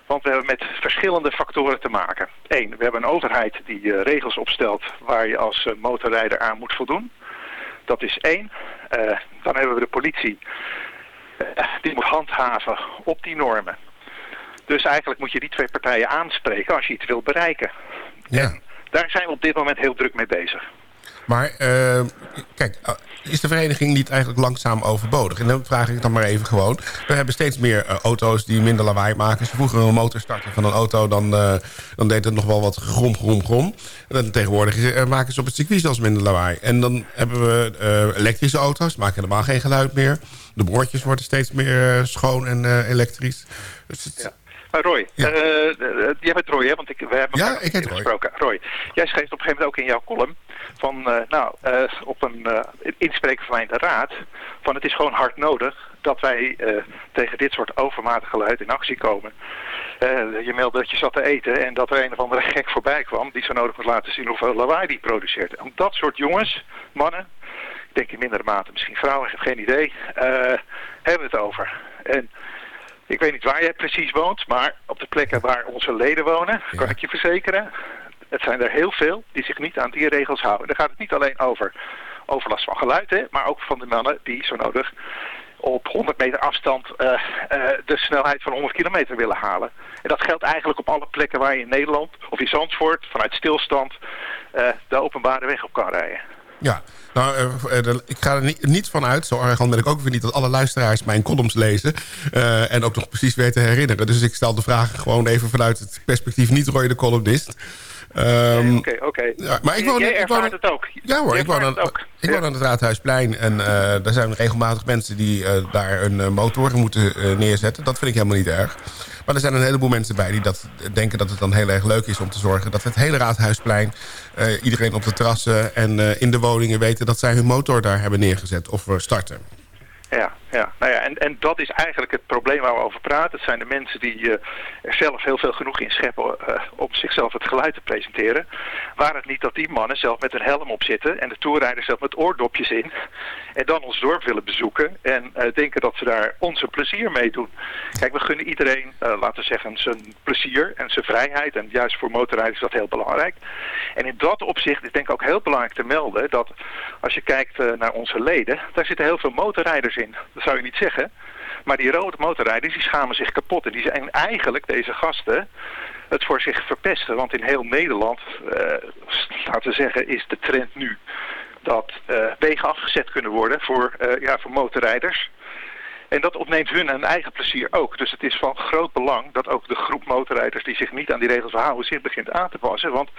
Want we hebben met verschillende factoren te maken. Eén, we hebben een overheid die eh, regels opstelt waar je als eh, motorrijder aan moet voldoen. Dat is één. Eh, dan hebben we de politie die moet handhaven op die normen. Dus eigenlijk moet je die twee partijen aanspreken als je iets wilt bereiken. Ja. Daar zijn we op dit moment heel druk mee bezig. Maar eh, kijk, eh, is de vereniging niet eigenlijk langzaam overbodig? En dan vraag ik dan maar even gewoon. We hebben steeds meer eh, auto's die minder lawaai maken. Als je vroeger een motor startte van een auto, dan, dan deed het nog wel wat grom, grom, grom. En tegenwoordig maken ze op het circuit zelfs minder lawaai. En dan hebben we elektrische auto's, maken helemaal geen geluid meer. De boordjes worden steeds meer schoon en elektrisch. Dus het- Maar Roy, Ja. eh, jij bent Roy, hè? Want ik, we hebben Ja, elkaar ik heet Roy. gesproken. Roy, jij schreef op een gegeven moment ook in jouw column van, eh, nou, eh, op een eh, inspreken van de raad, van het is gewoon hard nodig dat wij tegen dit soort overmatig geluid in actie komen. Je meldde dat je zat te eten en dat er een of andere gek voorbij kwam die zo nodig moet laten zien hoeveel lawaai die produceert. Om dat soort jongens, mannen, ik denk in mindere mate misschien vrouwen, ik heb geen idee, hebben we het over. En ik weet niet waar jij precies woont, maar op de plekken waar onze leden wonen, kan ik je verzekeren, het zijn er heel veel die zich niet aan die regels houden. Dan gaat het niet alleen over overlast van geluid, hè, maar ook van de mannen die zo nodig op 100 meter afstand eh, eh, de snelheid van 100 kilometer willen halen. En dat geldt eigenlijk op alle plekken waar je in Nederland of in Zandvoort vanuit stilstand eh, de openbare weg op kan rijden. Ja, nou, ik ga er niet, van uit, zo arrogant ben ik ook weer niet... dat alle luisteraars mijn columns lezen en ook nog precies weten te herinneren. Dus ik stel de vragen gewoon even vanuit het perspectief niet Roy de columnist. Ehm, Oké, oké. ja, maar ik woon, Jij ik woon, het ook. Ja hoor, Jij ik woon, aan, het ook. ik woon aan het Raadhuisplein. En eh daar zijn regelmatig mensen die eh, daar een uh, motor moeten neerzetten. Dat vind ik helemaal niet erg. Maar er zijn een heleboel mensen bij die dat denken dat het dan heel erg leuk is om te zorgen... dat het hele Raadhuisplein, iedereen op de terrassen en in de woningen weten... dat zij hun motor daar hebben neergezet of starten. Ja, ja. Nou ja en, en dat is eigenlijk het probleem waar we over praten. Het zijn de mensen die eh, er zelf heel veel genoeg in scheppen eh, om zichzelf het geluid te presenteren. Waar het niet dat die mannen zelf met een helm op zitten en de toerrijders zelf met oordopjes in. En dan ons dorp willen bezoeken en eh, denken dat ze daar onze plezier mee doen. Kijk, we gunnen iedereen, laten we zeggen, zijn plezier en zijn vrijheid. En juist voor motorrijders is dat heel belangrijk. En in dat opzicht is denk ik ook heel belangrijk te melden dat als je kijkt naar onze leden, daar zitten heel veel motorrijders in. Zou je niet zeggen. Maar die rode motorrijders die schamen zich kapot. En die zijn eigenlijk, deze gasten, het voor zich verpesten. Want in heel Nederland, eh, laten we zeggen, is de trend nu dat eh, wegen afgezet kunnen worden voor, eh, ja, voor motorrijders. En dat ontneemt hun hun eigen plezier ook. Dus het is van groot belang dat ook de groep motorrijders die zich niet aan die regels houden zich begint aan te passen. Want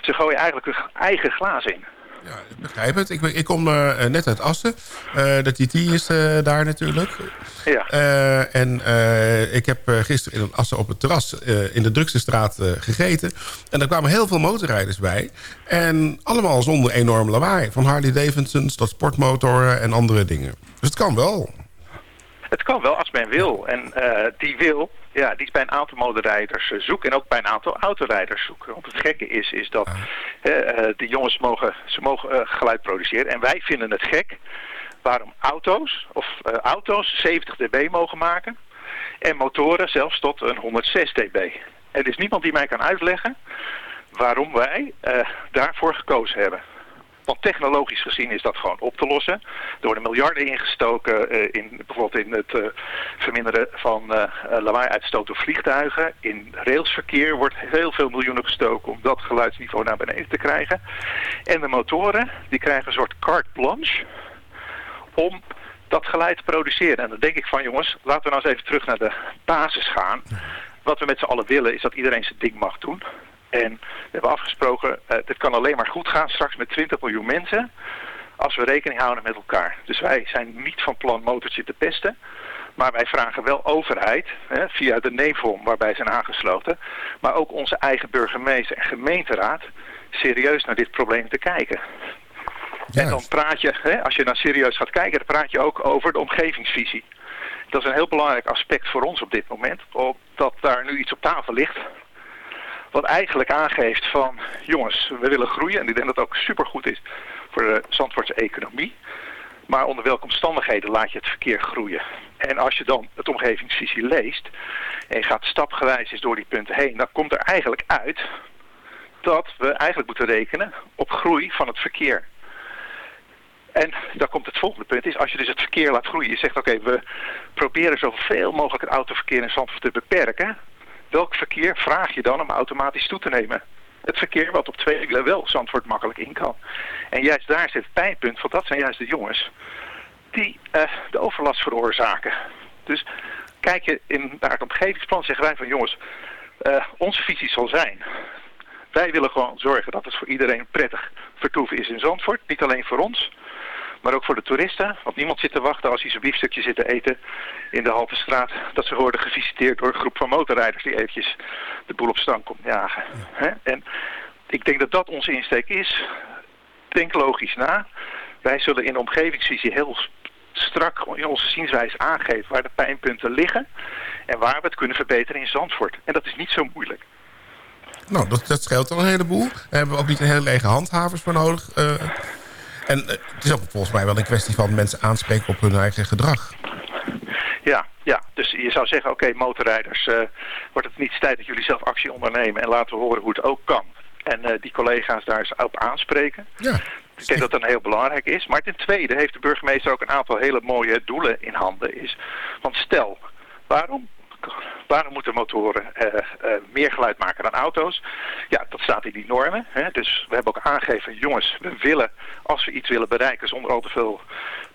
ze gooien eigenlijk hun eigen glaas in. Ja, ik begrijp het. Ik, ik kom eh, net uit Assen. Eh, de TT is eh, daar natuurlijk. Ja. En ik heb gisteren in Assen op het terras in de drukste straat gegeten. En daar kwamen heel veel motorrijders bij. En allemaal zonder enorm lawaai. Van Harley Davidsons tot sportmotoren en andere dingen. Dus het kan wel. Het kan wel als men wil. En eh, die wil, ja, die is bij een aantal motorrijders eh, zoeken. En ook bij een aantal autorijders zoeken. Want het gekke is, is dat eh, eh, die jongens mogen, ze mogen geluid produceren. En wij vinden het gek waarom auto's, of auto's 70 dB mogen maken. En motoren zelfs tot een 106 dB. Er is niemand die mij kan uitleggen waarom wij daarvoor gekozen hebben. Want technologisch gezien is dat gewoon op te lossen. Er worden miljarden ingestoken eh, in bijvoorbeeld in het eh, verminderen van eh, lawaai-uitstoot door vliegtuigen. In railsverkeer wordt heel veel miljoenen gestoken om dat geluidsniveau naar beneden te krijgen. En de motoren die krijgen een soort carte blanche om dat geluid te produceren. En dan denk ik van jongens, laten we nou eens even terug naar de basis gaan. Wat we met z'n allen willen is dat iedereen zijn ding mag doen. En we hebben afgesproken, eh dit kan alleen maar goed gaan straks met 20 miljoen mensen. Als we rekening houden met elkaar. Dus wij zijn niet van plan motortje te pesten. Maar wij vragen wel overheid, hè, via de NEVOM waarbij zijn aangesloten. Maar ook onze eigen burgemeester en gemeenteraad serieus naar dit probleem te kijken. En dan praat je, hè, als je nou serieus gaat kijken, dan praat je ook over de omgevingsvisie. Dat is een heel belangrijk aspect voor ons op dit moment. Omdat daar nu iets op tafel ligt. Wat eigenlijk aangeeft van, jongens, we willen groeien. En ik denk dat het ook supergoed is voor de Zandvoortse economie. Maar onder welke omstandigheden laat je het verkeer groeien? En als je dan het omgevingsvisie leest en je gaat stapgewijs eens door die punten heen, dan komt er eigenlijk uit dat we eigenlijk moeten rekenen op groei van het verkeer. En dan komt het volgende punt, is als je dus het verkeer laat groeien. Je zegt oké, we proberen zoveel mogelijk het autoverkeer in Zandvoort te beperken. Welk verkeer vraag je dan om automatisch toe te nemen? Het verkeer wat op twee wielen wel Zandvoort makkelijk in kan. En juist daar zit het pijnpunt, want dat zijn juist de jongens die eh, de overlast veroorzaken. Dus kijk je in, naar het omgevingsplan, zeggen wij van jongens, eh, onze visie zal zijn. Wij willen gewoon zorgen dat het voor iedereen prettig vertoeven is in Zandvoort. Niet alleen voor ons, maar ook voor de toeristen. Want niemand zit te wachten als hij zijn biefstukje zit te eten in de Haltestraat. Dat ze worden gevisiteerd door een groep van motorrijders die eventjes de boel op stand komt jagen. En ik denk dat dat onze insteek is. Denk logisch na. Wij zullen in de omgevingsvisie heel strak in onze zienswijze aangeven waar de pijnpunten liggen. En waar we het kunnen verbeteren in Zandvoort. En dat is niet zo moeilijk. Nou, dat, dat scheelt al een heleboel. Daar hebben we ook niet een hele lege handhavers voor nodig. eh. En eh, het is ook volgens mij wel een kwestie van mensen aanspreken op hun eigen gedrag. Ja, ja, dus je zou zeggen, oké motorrijders, eh, wordt het niet tijd dat jullie zelf actie ondernemen en laten we horen hoe het ook kan. En eh, die collega's daar eens op aanspreken. Ja. Ik denk dat dat heel belangrijk is. Maar ten tweede heeft de burgemeester ook een aantal hele mooie doelen in handen. Is, want stel, waarom, waarom moeten motoren eh, eh, meer geluid maken dan auto's? Ja, dat staat in die normen. Hè? Dus we hebben ook aangegeven, jongens, we willen, als we iets willen bereiken zonder al te veel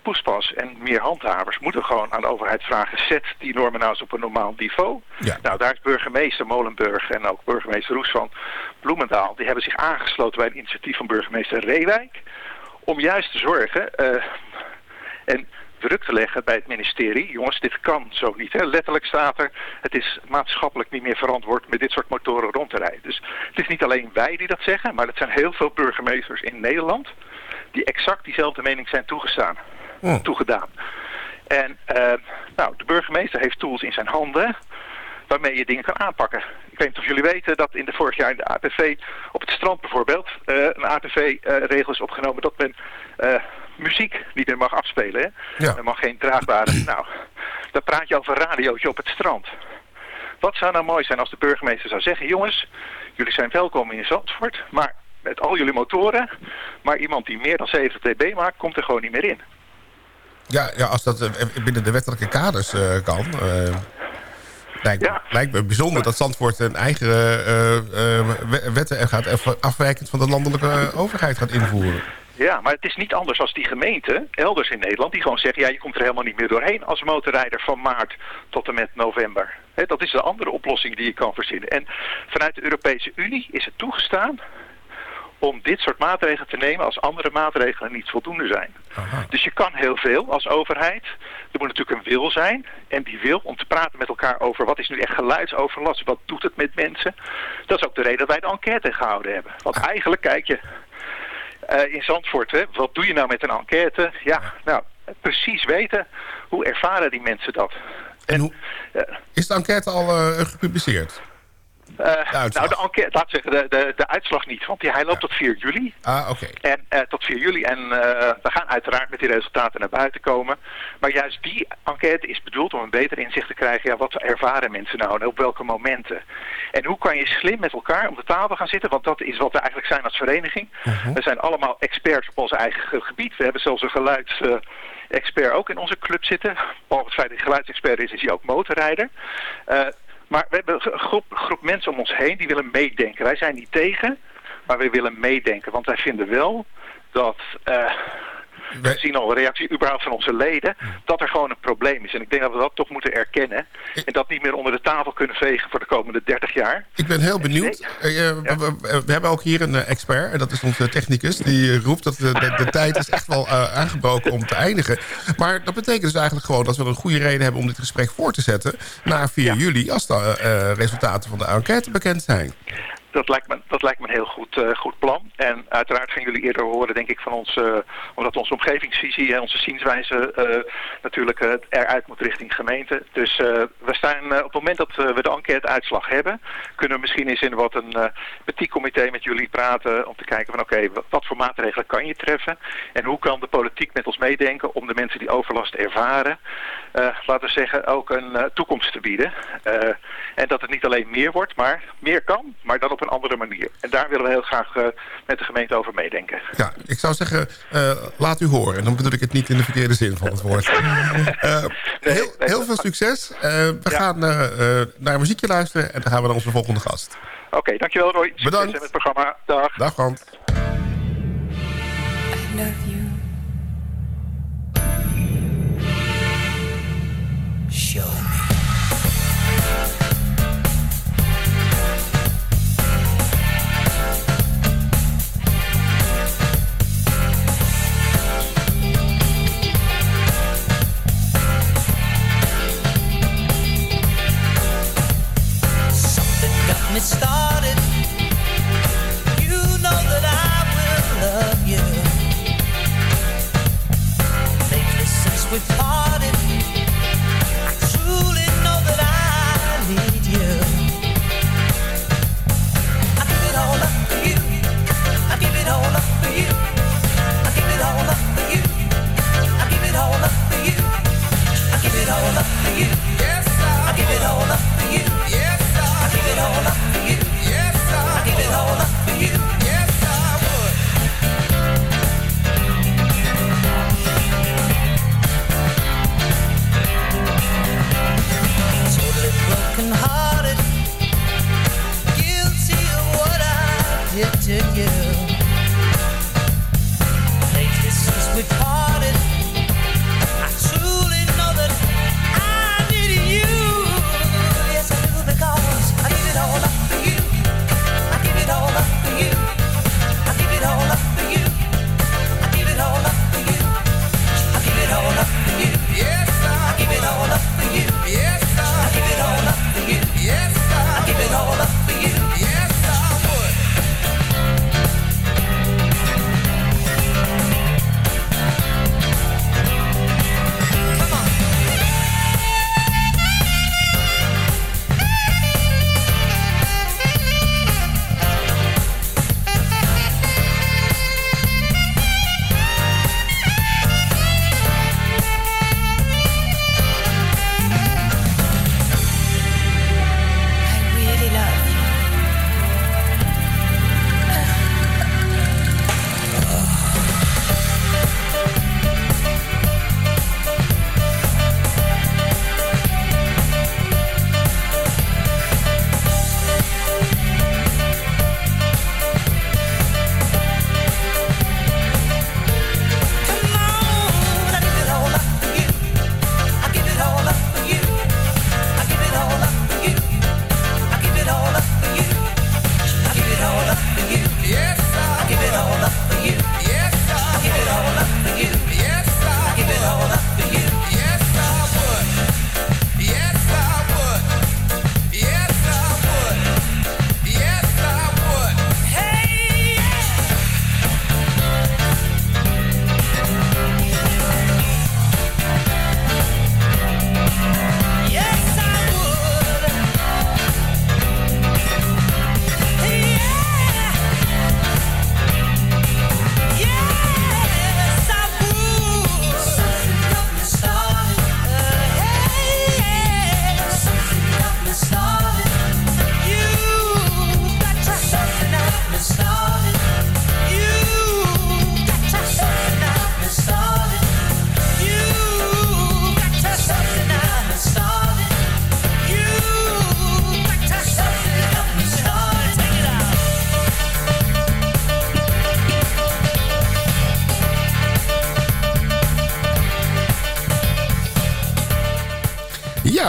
poespas en meer handhavers, moeten we gewoon aan de overheid vragen, zet die normen nou eens op een normaal niveau. Ja. Nou, daar is burgemeester Molenburg en ook burgemeester Roes van Bloemendaal, die hebben zich aangesloten bij een initiatief van burgemeester Reewijk, om juist te zorgen eh, en druk te leggen bij het ministerie. Jongens, dit kan zo niet. Hè? Letterlijk staat er, het is maatschappelijk niet meer verantwoord met dit soort motoren rond te rijden. Dus het is niet alleen wij die dat zeggen, maar het zijn heel veel burgemeesters in Nederland die exact diezelfde mening zijn toegestaan, toegedaan. En eh, nou, de burgemeester heeft tools in zijn handen waarmee je dingen kan aanpakken. Ik weet niet of jullie weten dat in de vorig jaar in de APV op het strand bijvoorbeeld eh, een APV-regel is opgenomen dat men eh, muziek niet meer mag afspelen. Hè? Ja. Er mag geen draagbare. nou, dan praat je over radiootje op het strand. Wat zou nou mooi zijn als de burgemeester zou zeggen... jongens, jullie zijn welkom in Zandvoort, maar met al jullie motoren... maar iemand die meer dan 70 dB maakt, komt er gewoon niet meer in. Ja, ja als dat eh, binnen de wettelijke kaders eh, kan... eh, lijkt, lijkt me bijzonder dat Zandvoort een eigen eh, we- wetten gaat afwijkend van de landelijke overheid gaat invoeren. Ja, maar het is niet anders als die gemeenten elders in Nederland... die gewoon zeggen, ja, je komt er helemaal niet meer doorheen als motorrijder van maart tot en met november. Dat is de andere oplossing die je kan verzinnen. En vanuit de Europese Unie is het toegestaan om dit soort maatregelen te nemen als andere maatregelen niet voldoende zijn. Dus je kan heel veel als overheid. Er moet natuurlijk een wil zijn. En die wil om te praten met elkaar over wat is nu echt geluidsoverlast. Wat doet het met mensen. Dat is ook de reden dat wij de enquête gehouden hebben. Want eigenlijk kijk je in Zandvoort, hè, wat doe je nou met een enquête? Ja, nou, precies weten hoe ervaren die mensen dat. En hoe, is de enquête al eh, gepubliceerd? Eh, nou, de enquête, laat zeggen, de, de, de uitslag niet, want die, hij loopt tot 4 juli. Ah, oké. En eh, tot 4 juli. En eh, we gaan uiteraard met die resultaten naar buiten komen. Maar juist die enquête is bedoeld om een beter inzicht te krijgen. Ja, wat ervaren mensen nou en op welke momenten? En hoe kan je slim met elkaar om de tafel gaan zitten? Want dat is wat we eigenlijk zijn als vereniging. We zijn allemaal experts op ons eigen ge- gebied. We hebben zelfs een geluidsexpert ook in onze club zitten. Behalve het feit dat hij geluidsexpert is, is hij ook motorrijder. Maar we hebben een groep, groep mensen om ons heen die willen meedenken. Wij zijn niet tegen, maar we willen meedenken. Want wij vinden wel dat... eh, we zien al een reactie überhaupt van onze leden... dat er gewoon een probleem is. En ik denk dat we dat toch moeten erkennen. En dat niet meer onder de tafel kunnen vegen voor de komende 30 jaar. Ik ben heel benieuwd. Eh, eh, we, we- we hebben ook hier een eh, expert, en dat is onze technicus... die roept dat de, de, de tijd is echt wel aangebroken om te eindigen. Maar dat betekent dus eigenlijk gewoon dat we een goede reden hebben... om dit gesprek voor te zetten na 4 juli... als de resultaten van de enquête bekend zijn. Dat lijkt me, dat lijkt me een heel goed, eh, goed plan. En uiteraard gaan jullie eerder horen, denk ik, van ons... eh, omdat onze omgevingsvisie en onze zienswijze eh, natuurlijk eruit moet richting gemeente. Dus we staan op het moment dat we de enquête-uitslag hebben... kunnen we misschien eens in wat een petit comité met jullie praten... om te kijken van oké, wat, voor maatregelen kan je treffen... en hoe kan de politiek met ons meedenken om de mensen die overlast ervaren... laten we zeggen, ook een toekomst te bieden. En dat het niet alleen meer wordt, maar meer kan, maar dan op een andere manier. En daar willen we heel graag eh, met de gemeente over meedenken. Ja, ik zou zeggen, eh, laat u horen. En dan bedoel ik het niet in de verkeerde zin van het woord. Eh, heel, heel veel succes. We gaan naar muziekje luisteren... en dan gaan we naar onze volgende gast. Oké, dankjewel Roy. Succes Bedankt. met het programma. Dag. Dag, Hans. Got me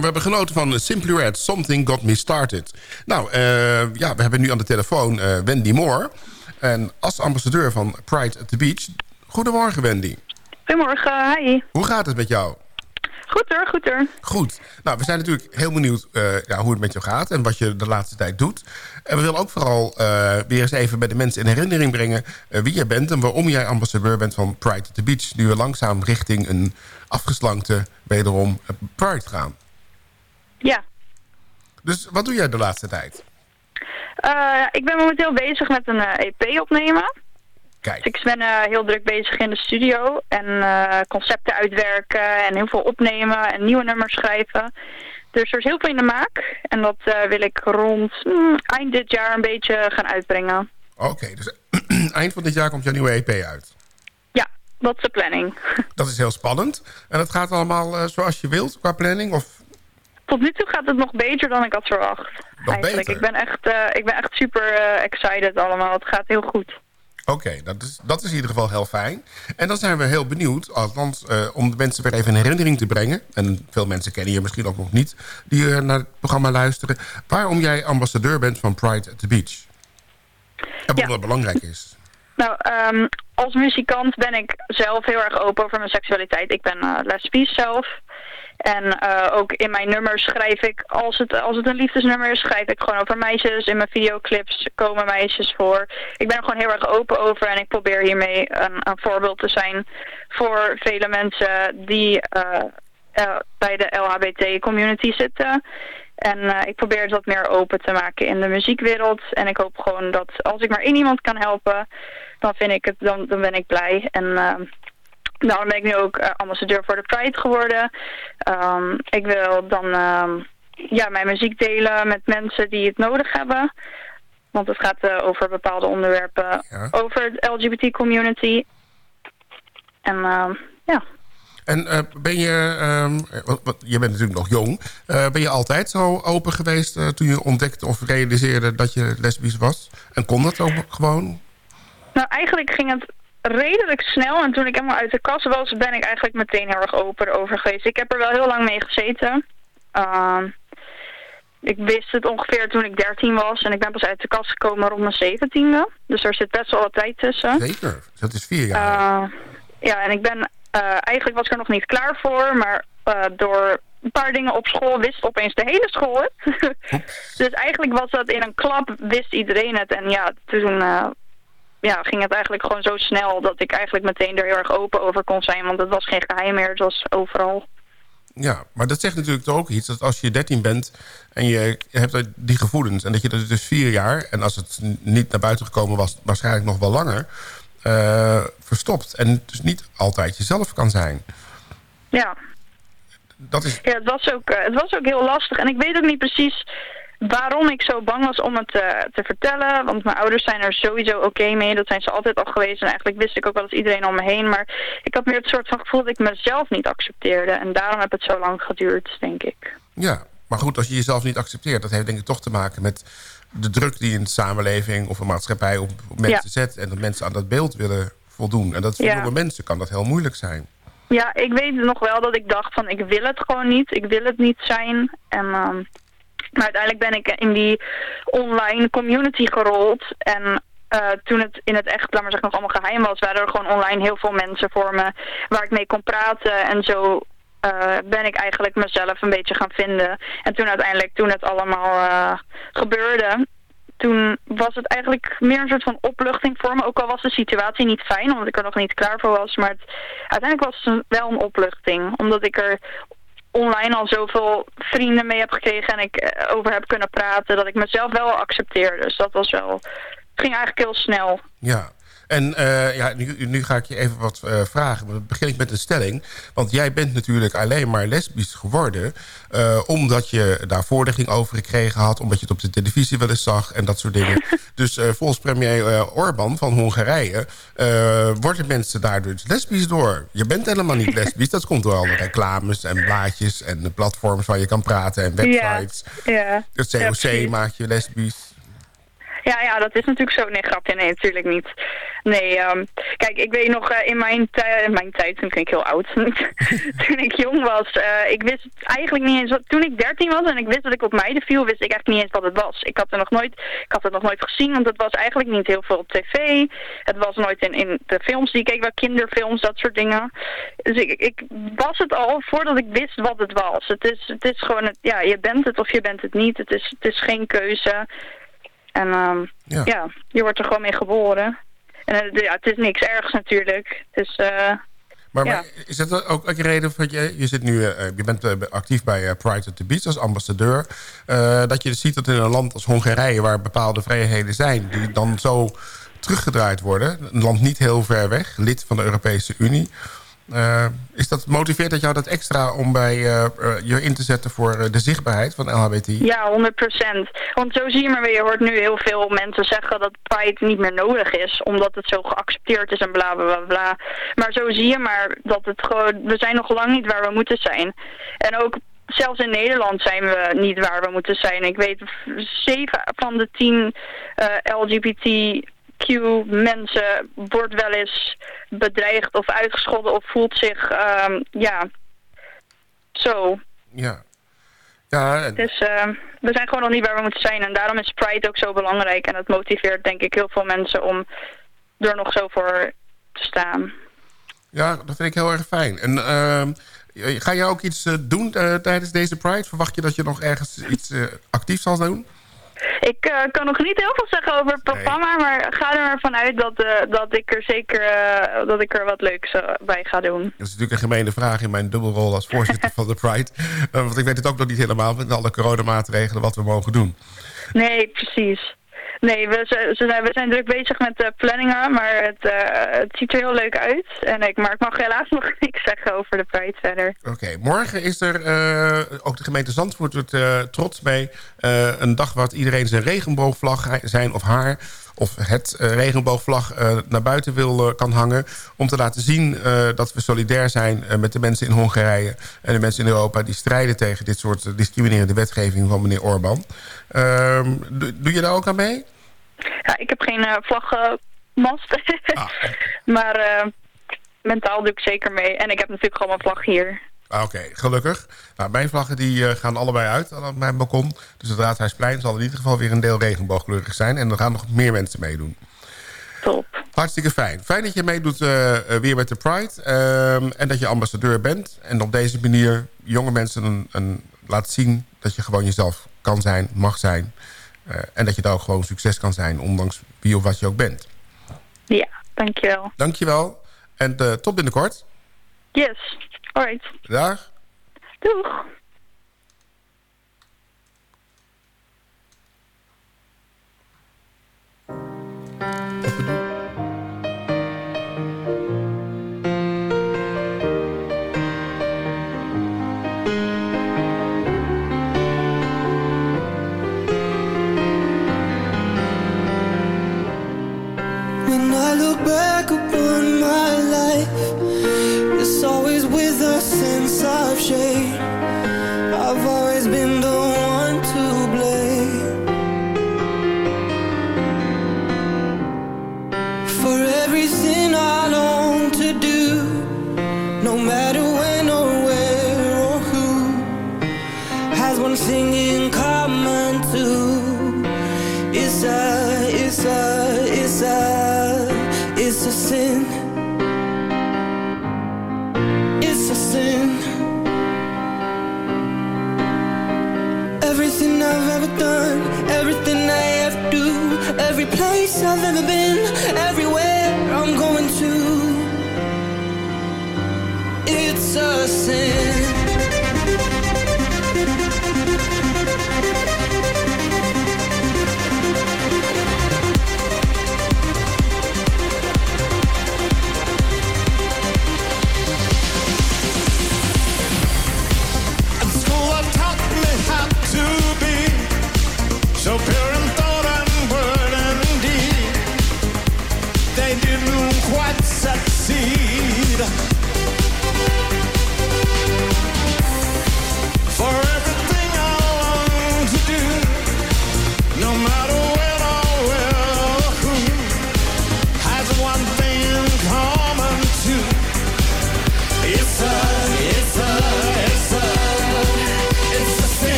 we hebben genoten van Simply Red, Something Got Me Started. Nou, eh, ja, we hebben nu aan de telefoon eh, Wendy Moore. En als ambassadeur van Pride at the Beach. Goedemorgen, Wendy. Goedemorgen, hi. Hoe gaat het met jou? Goed hoor, goed hoor. Goed. Nou, we zijn natuurlijk heel benieuwd eh, ja, hoe het met jou gaat... en wat je de laatste tijd doet. En we willen ook vooral weer eens even bij de mensen in herinnering brengen... wie jij bent en waarom jij ambassadeur bent van Pride at the Beach... nu we langzaam richting een afgeslankte, wederom, Pride gaan. Ja, Dus wat doe jij de laatste tijd? Eh, ik ben momenteel bezig met een eh, EP opnemen. Kijk. Dus ik ben eh, heel druk bezig in de studio en concepten uitwerken en heel veel opnemen en nieuwe nummers schrijven. Dus er is heel veel in de maak en dat wil ik rond mm, eind dit jaar een beetje gaan uitbrengen. Oké, dus eind van dit jaar komt jouw nieuwe EP uit. Ja, dat is de planning. Dat is heel spannend. En dat gaat allemaal zoals je wilt qua planning? Of Tot nu toe gaat het nog beter dan ik had verwacht. Nog eigenlijk. beter? Ik ben echt, eh, ik ben echt super eh, excited allemaal. Het gaat heel goed. Oké, dat, is, dat is in ieder geval heel fijn. En dan zijn we heel benieuwd, althans eh, om de mensen weer even in herinnering te brengen... en veel mensen kennen je misschien ook nog niet die naar het programma luisteren... waarom jij ambassadeur bent van Pride at the Beach. En waarom dat belangrijk is. Nou, ehm, als muzikant ben ik zelf heel erg open over mijn seksualiteit. Ik ben lesbisch zelf. En eh, ook in mijn nummers schrijf ik, als het, als het een liefdesnummer is, schrijf ik gewoon over meisjes. In mijn videoclips komen meisjes voor. Ik ben er gewoon heel erg open over en ik probeer hiermee een, een voorbeeld te zijn voor vele mensen die eh, eh, bij de LHBT-community zitten. En ik probeer het wat meer open te maken in de muziekwereld. En ik hoop gewoon dat als ik maar iemand kan helpen, dan vind ik het, dan, dan ben ik blij. En daarom ben ik nu ook eh, ambassadeur voor de Pride geworden. Ehm, ik wil dan ehm, ja, mijn muziek delen met mensen die het nodig hebben. Want het gaat eh, over bepaalde onderwerpen over de LGBT community. En ehm, ja, En eh, ben je, wat, wat- je bent natuurlijk nog jong... ben je altijd zo open geweest toen je ontdekte of realiseerde dat je lesbisch was? En kon dat ook gewoon? Nou, eigenlijk ging het redelijk snel. En toen ik helemaal uit de kast was, ben ik eigenlijk meteen heel erg open erover geweest. Ik heb er wel heel lang mee gezeten. Ehm, ik wist het ongeveer toen ik 13 was. En ik ben pas uit de kast gekomen rond mijn zeventiende. Dus er zit best wel wat tijd tussen. Zeker, dat is vier jaar. Eh, ja, en ik ben... eh, eigenlijk was ik er nog niet klaar voor. Maar eh, door een paar dingen op school wist opeens de hele school het. dus eigenlijk was dat in een klap, wist iedereen het. En ja, toen... eh, ja, ging het eigenlijk gewoon zo snel dat ik eigenlijk meteen er heel erg open over kon zijn. Want het was geen geheim meer, het was overal. Ja, maar dat zegt natuurlijk toch ook iets... dat als je 13 bent en je hebt die gevoelens... en dat je dat dus vier jaar... en als het niet naar buiten gekomen was... waarschijnlijk nog wel langer... eh, verstopt. En dus niet altijd jezelf kan zijn. Ja, Dat is... ja het, was ook, eh, het was ook heel lastig. En ik weet ook niet precies waarom ik zo bang was om het eh, te vertellen. Want mijn ouders zijn er sowieso oké mee. Dat zijn ze altijd al geweest. En eigenlijk wist ik ook wel eens iedereen om me heen. Maar ik had meer het soort van gevoel dat ik mezelf niet accepteerde. En daarom heb het zo lang geduurd, denk ik. Ja, maar goed, als je jezelf niet accepteert... dat heeft denk ik toch te maken met de druk die in de samenleving... of een maatschappij op, op mensen Ja. zet... en dat mensen aan dat beeld willen voldoen. En dat voor Ja. jonge mensen kan dat heel moeilijk zijn. Ja, ik weet nog wel dat ik dacht van ik wil het gewoon niet. Ik wil het niet zijn. En, ehm, maar uiteindelijk ben ik in die online community gerold. En eh, toen het in het echt, laat maar zeggen, nog allemaal geheim was... waren er gewoon online heel veel mensen voor me waar ik mee kon praten. En zo eh, ben ik eigenlijk mezelf een beetje gaan vinden. En toen uiteindelijk, toen het allemaal eh, gebeurde toen was het eigenlijk meer een soort van opluchting voor me. Ook al was de situatie niet fijn, omdat ik er nog niet klaar voor was. Maar het, uiteindelijk was het wel een opluchting. Omdat ik er online al zoveel vrienden mee heb gekregen en ik eh, over heb kunnen praten. Dat ik mezelf wel accepteer. Dus dat was wel... Het ging eigenlijk heel snel. Ja. En eh, ja, nu, nu ga ik je even wat eh, vragen. Dan begin ik met een stelling. Want jij bent natuurlijk alleen maar lesbisch geworden... eh, omdat je daar voorlichting over gekregen had... omdat je het op de televisie wel eens zag en dat soort dingen. dus volgens premier Orbán van Hongarije... worden mensen daar dus lesbisch door. Je bent helemaal niet lesbisch. Dat komt door alle reclames en blaadjes... en de platforms waar je kan praten en websites. Ja, ja. Het COC maakt je lesbisch. Ja, ja, dat is natuurlijk zo. Nee, grapje, nee, natuurlijk niet. Nee, ehm, kijk, ik weet nog eh, in mijn, in mijn tijd, toen ben ik heel oud, toen ik jong was, eh, ik wist eigenlijk niet eens, toen ik 13 was en ik wist dat ik op meiden viel, wist ik eigenlijk niet eens wat het was. Ik had, er nog nooit, ik had het nog nooit gezien, want het was eigenlijk niet heel veel op tv. Het was nooit in, in de films die ik keek, wel kinderfilms, dat soort dingen. Dus ik, ik was het al voordat ik wist wat het was. Het is, het is gewoon, het, ja, je bent het of je bent het niet. Het is, het is geen keuze. En ehm, Ja. ja. je wordt er gewoon mee geboren. En eh, ja, het is niks ergs natuurlijk. Dus eh, Maar, Ja. maar is dat ook een reden van je? Je zit nu, eh, je bent actief bij Pride at the Beach als ambassadeur. dat je ziet dat in een land als Hongarije, waar bepaalde vrijheden zijn, die dan zo teruggedraaid worden. Een land niet heel ver weg, lid van de Europese Unie. Eh, is dat motiveert dat jou dat extra om bij eh, eh, je in te zetten voor de zichtbaarheid van LHBTI? ja, 100%. Want zo zie je maar weer, je hoort nu heel veel mensen zeggen dat Pride niet meer nodig is. Omdat het zo geaccepteerd is en bla bla bla bla. Maar zo zie je maar dat het gewoon, we zijn nog lang niet waar we moeten zijn. En ook zelfs in Nederland zijn we niet waar we moeten zijn. Ik weet, zeven van de tien eh, LGBTQ mensen wordt wel eens bedreigd of uitgescholden of voelt zich, ehm, ja, zo. Ja. Ja, en- Dus eh, we zijn gewoon nog niet waar we moeten zijn. En daarom is Pride ook zo belangrijk. En het motiveert denk ik heel veel mensen om er nog zo voor te staan. Ja, dat vind ik heel erg fijn. En ehm, ga jij ook iets eh, doen eh, tijdens deze Pride? Verwacht je dat je nog ergens iets eh, actiefs zal doen? Ik eh, kan nog niet heel veel zeggen over het programma, maar ga er maar vanuit dat, eh, dat ik er zeker eh, dat ik er wat leuks bij ga doen. Dat is natuurlijk een gemene vraag in mijn dubbelrol als voorzitter van de Pride. Want ik weet het ook nog niet helemaal met alle coronamaatregelen wat we mogen doen. Nee, precies. Nee, we, ze, zijn, we zijn druk bezig met de planningen, maar het, eh, het ziet er heel leuk uit. En ik, maar ik mag helaas nog niks zeggen over de Pride verder. Oké, morgen is er, eh, ook de gemeente Zandvoort doet eh, trots eh, een dag wat iedereen zijn regenboogvlag, zijn of haar... of het eh, regenboogvlag eh, naar buiten wil, eh, kan hangen... om te laten zien dat we solidair zijn met de mensen in Hongarije... en de mensen in Europa die strijden tegen dit soort discriminerende wetgeving van meneer Orbán. Ehm, doe, doe je daar ook aan mee? Ja, ik heb geen eh, vlaggenmast. maar mentaal doe ik zeker mee. En ik heb natuurlijk gewoon mijn vlag hier. Ah, Oké, gelukkig. Nou, mijn vlaggen die, eh, gaan allebei uit aan mijn balkon. Dus het Raadhuisplein zal in ieder geval weer een deel regenboogkleurig zijn. En er gaan nog meer mensen meedoen. Top. Hartstikke fijn. Fijn dat je meedoet eh, eh, weer met de Pride. ehm, en dat je ambassadeur bent. En op deze manier jonge mensen een, een, laat zien dat je gewoon jezelf kan zijn, mag zijn. Eh, en dat je daar ook gewoon succes kan zijn, ondanks wie of wat je ook bent. Ja, dankjewel. Dankjewel. En eh, tot binnenkort. Yes. Alright. Dag. Doeg. When I look back upon my life, always with a sense of shame. Place I've ever been, everywhere I'm going to. It's a sin.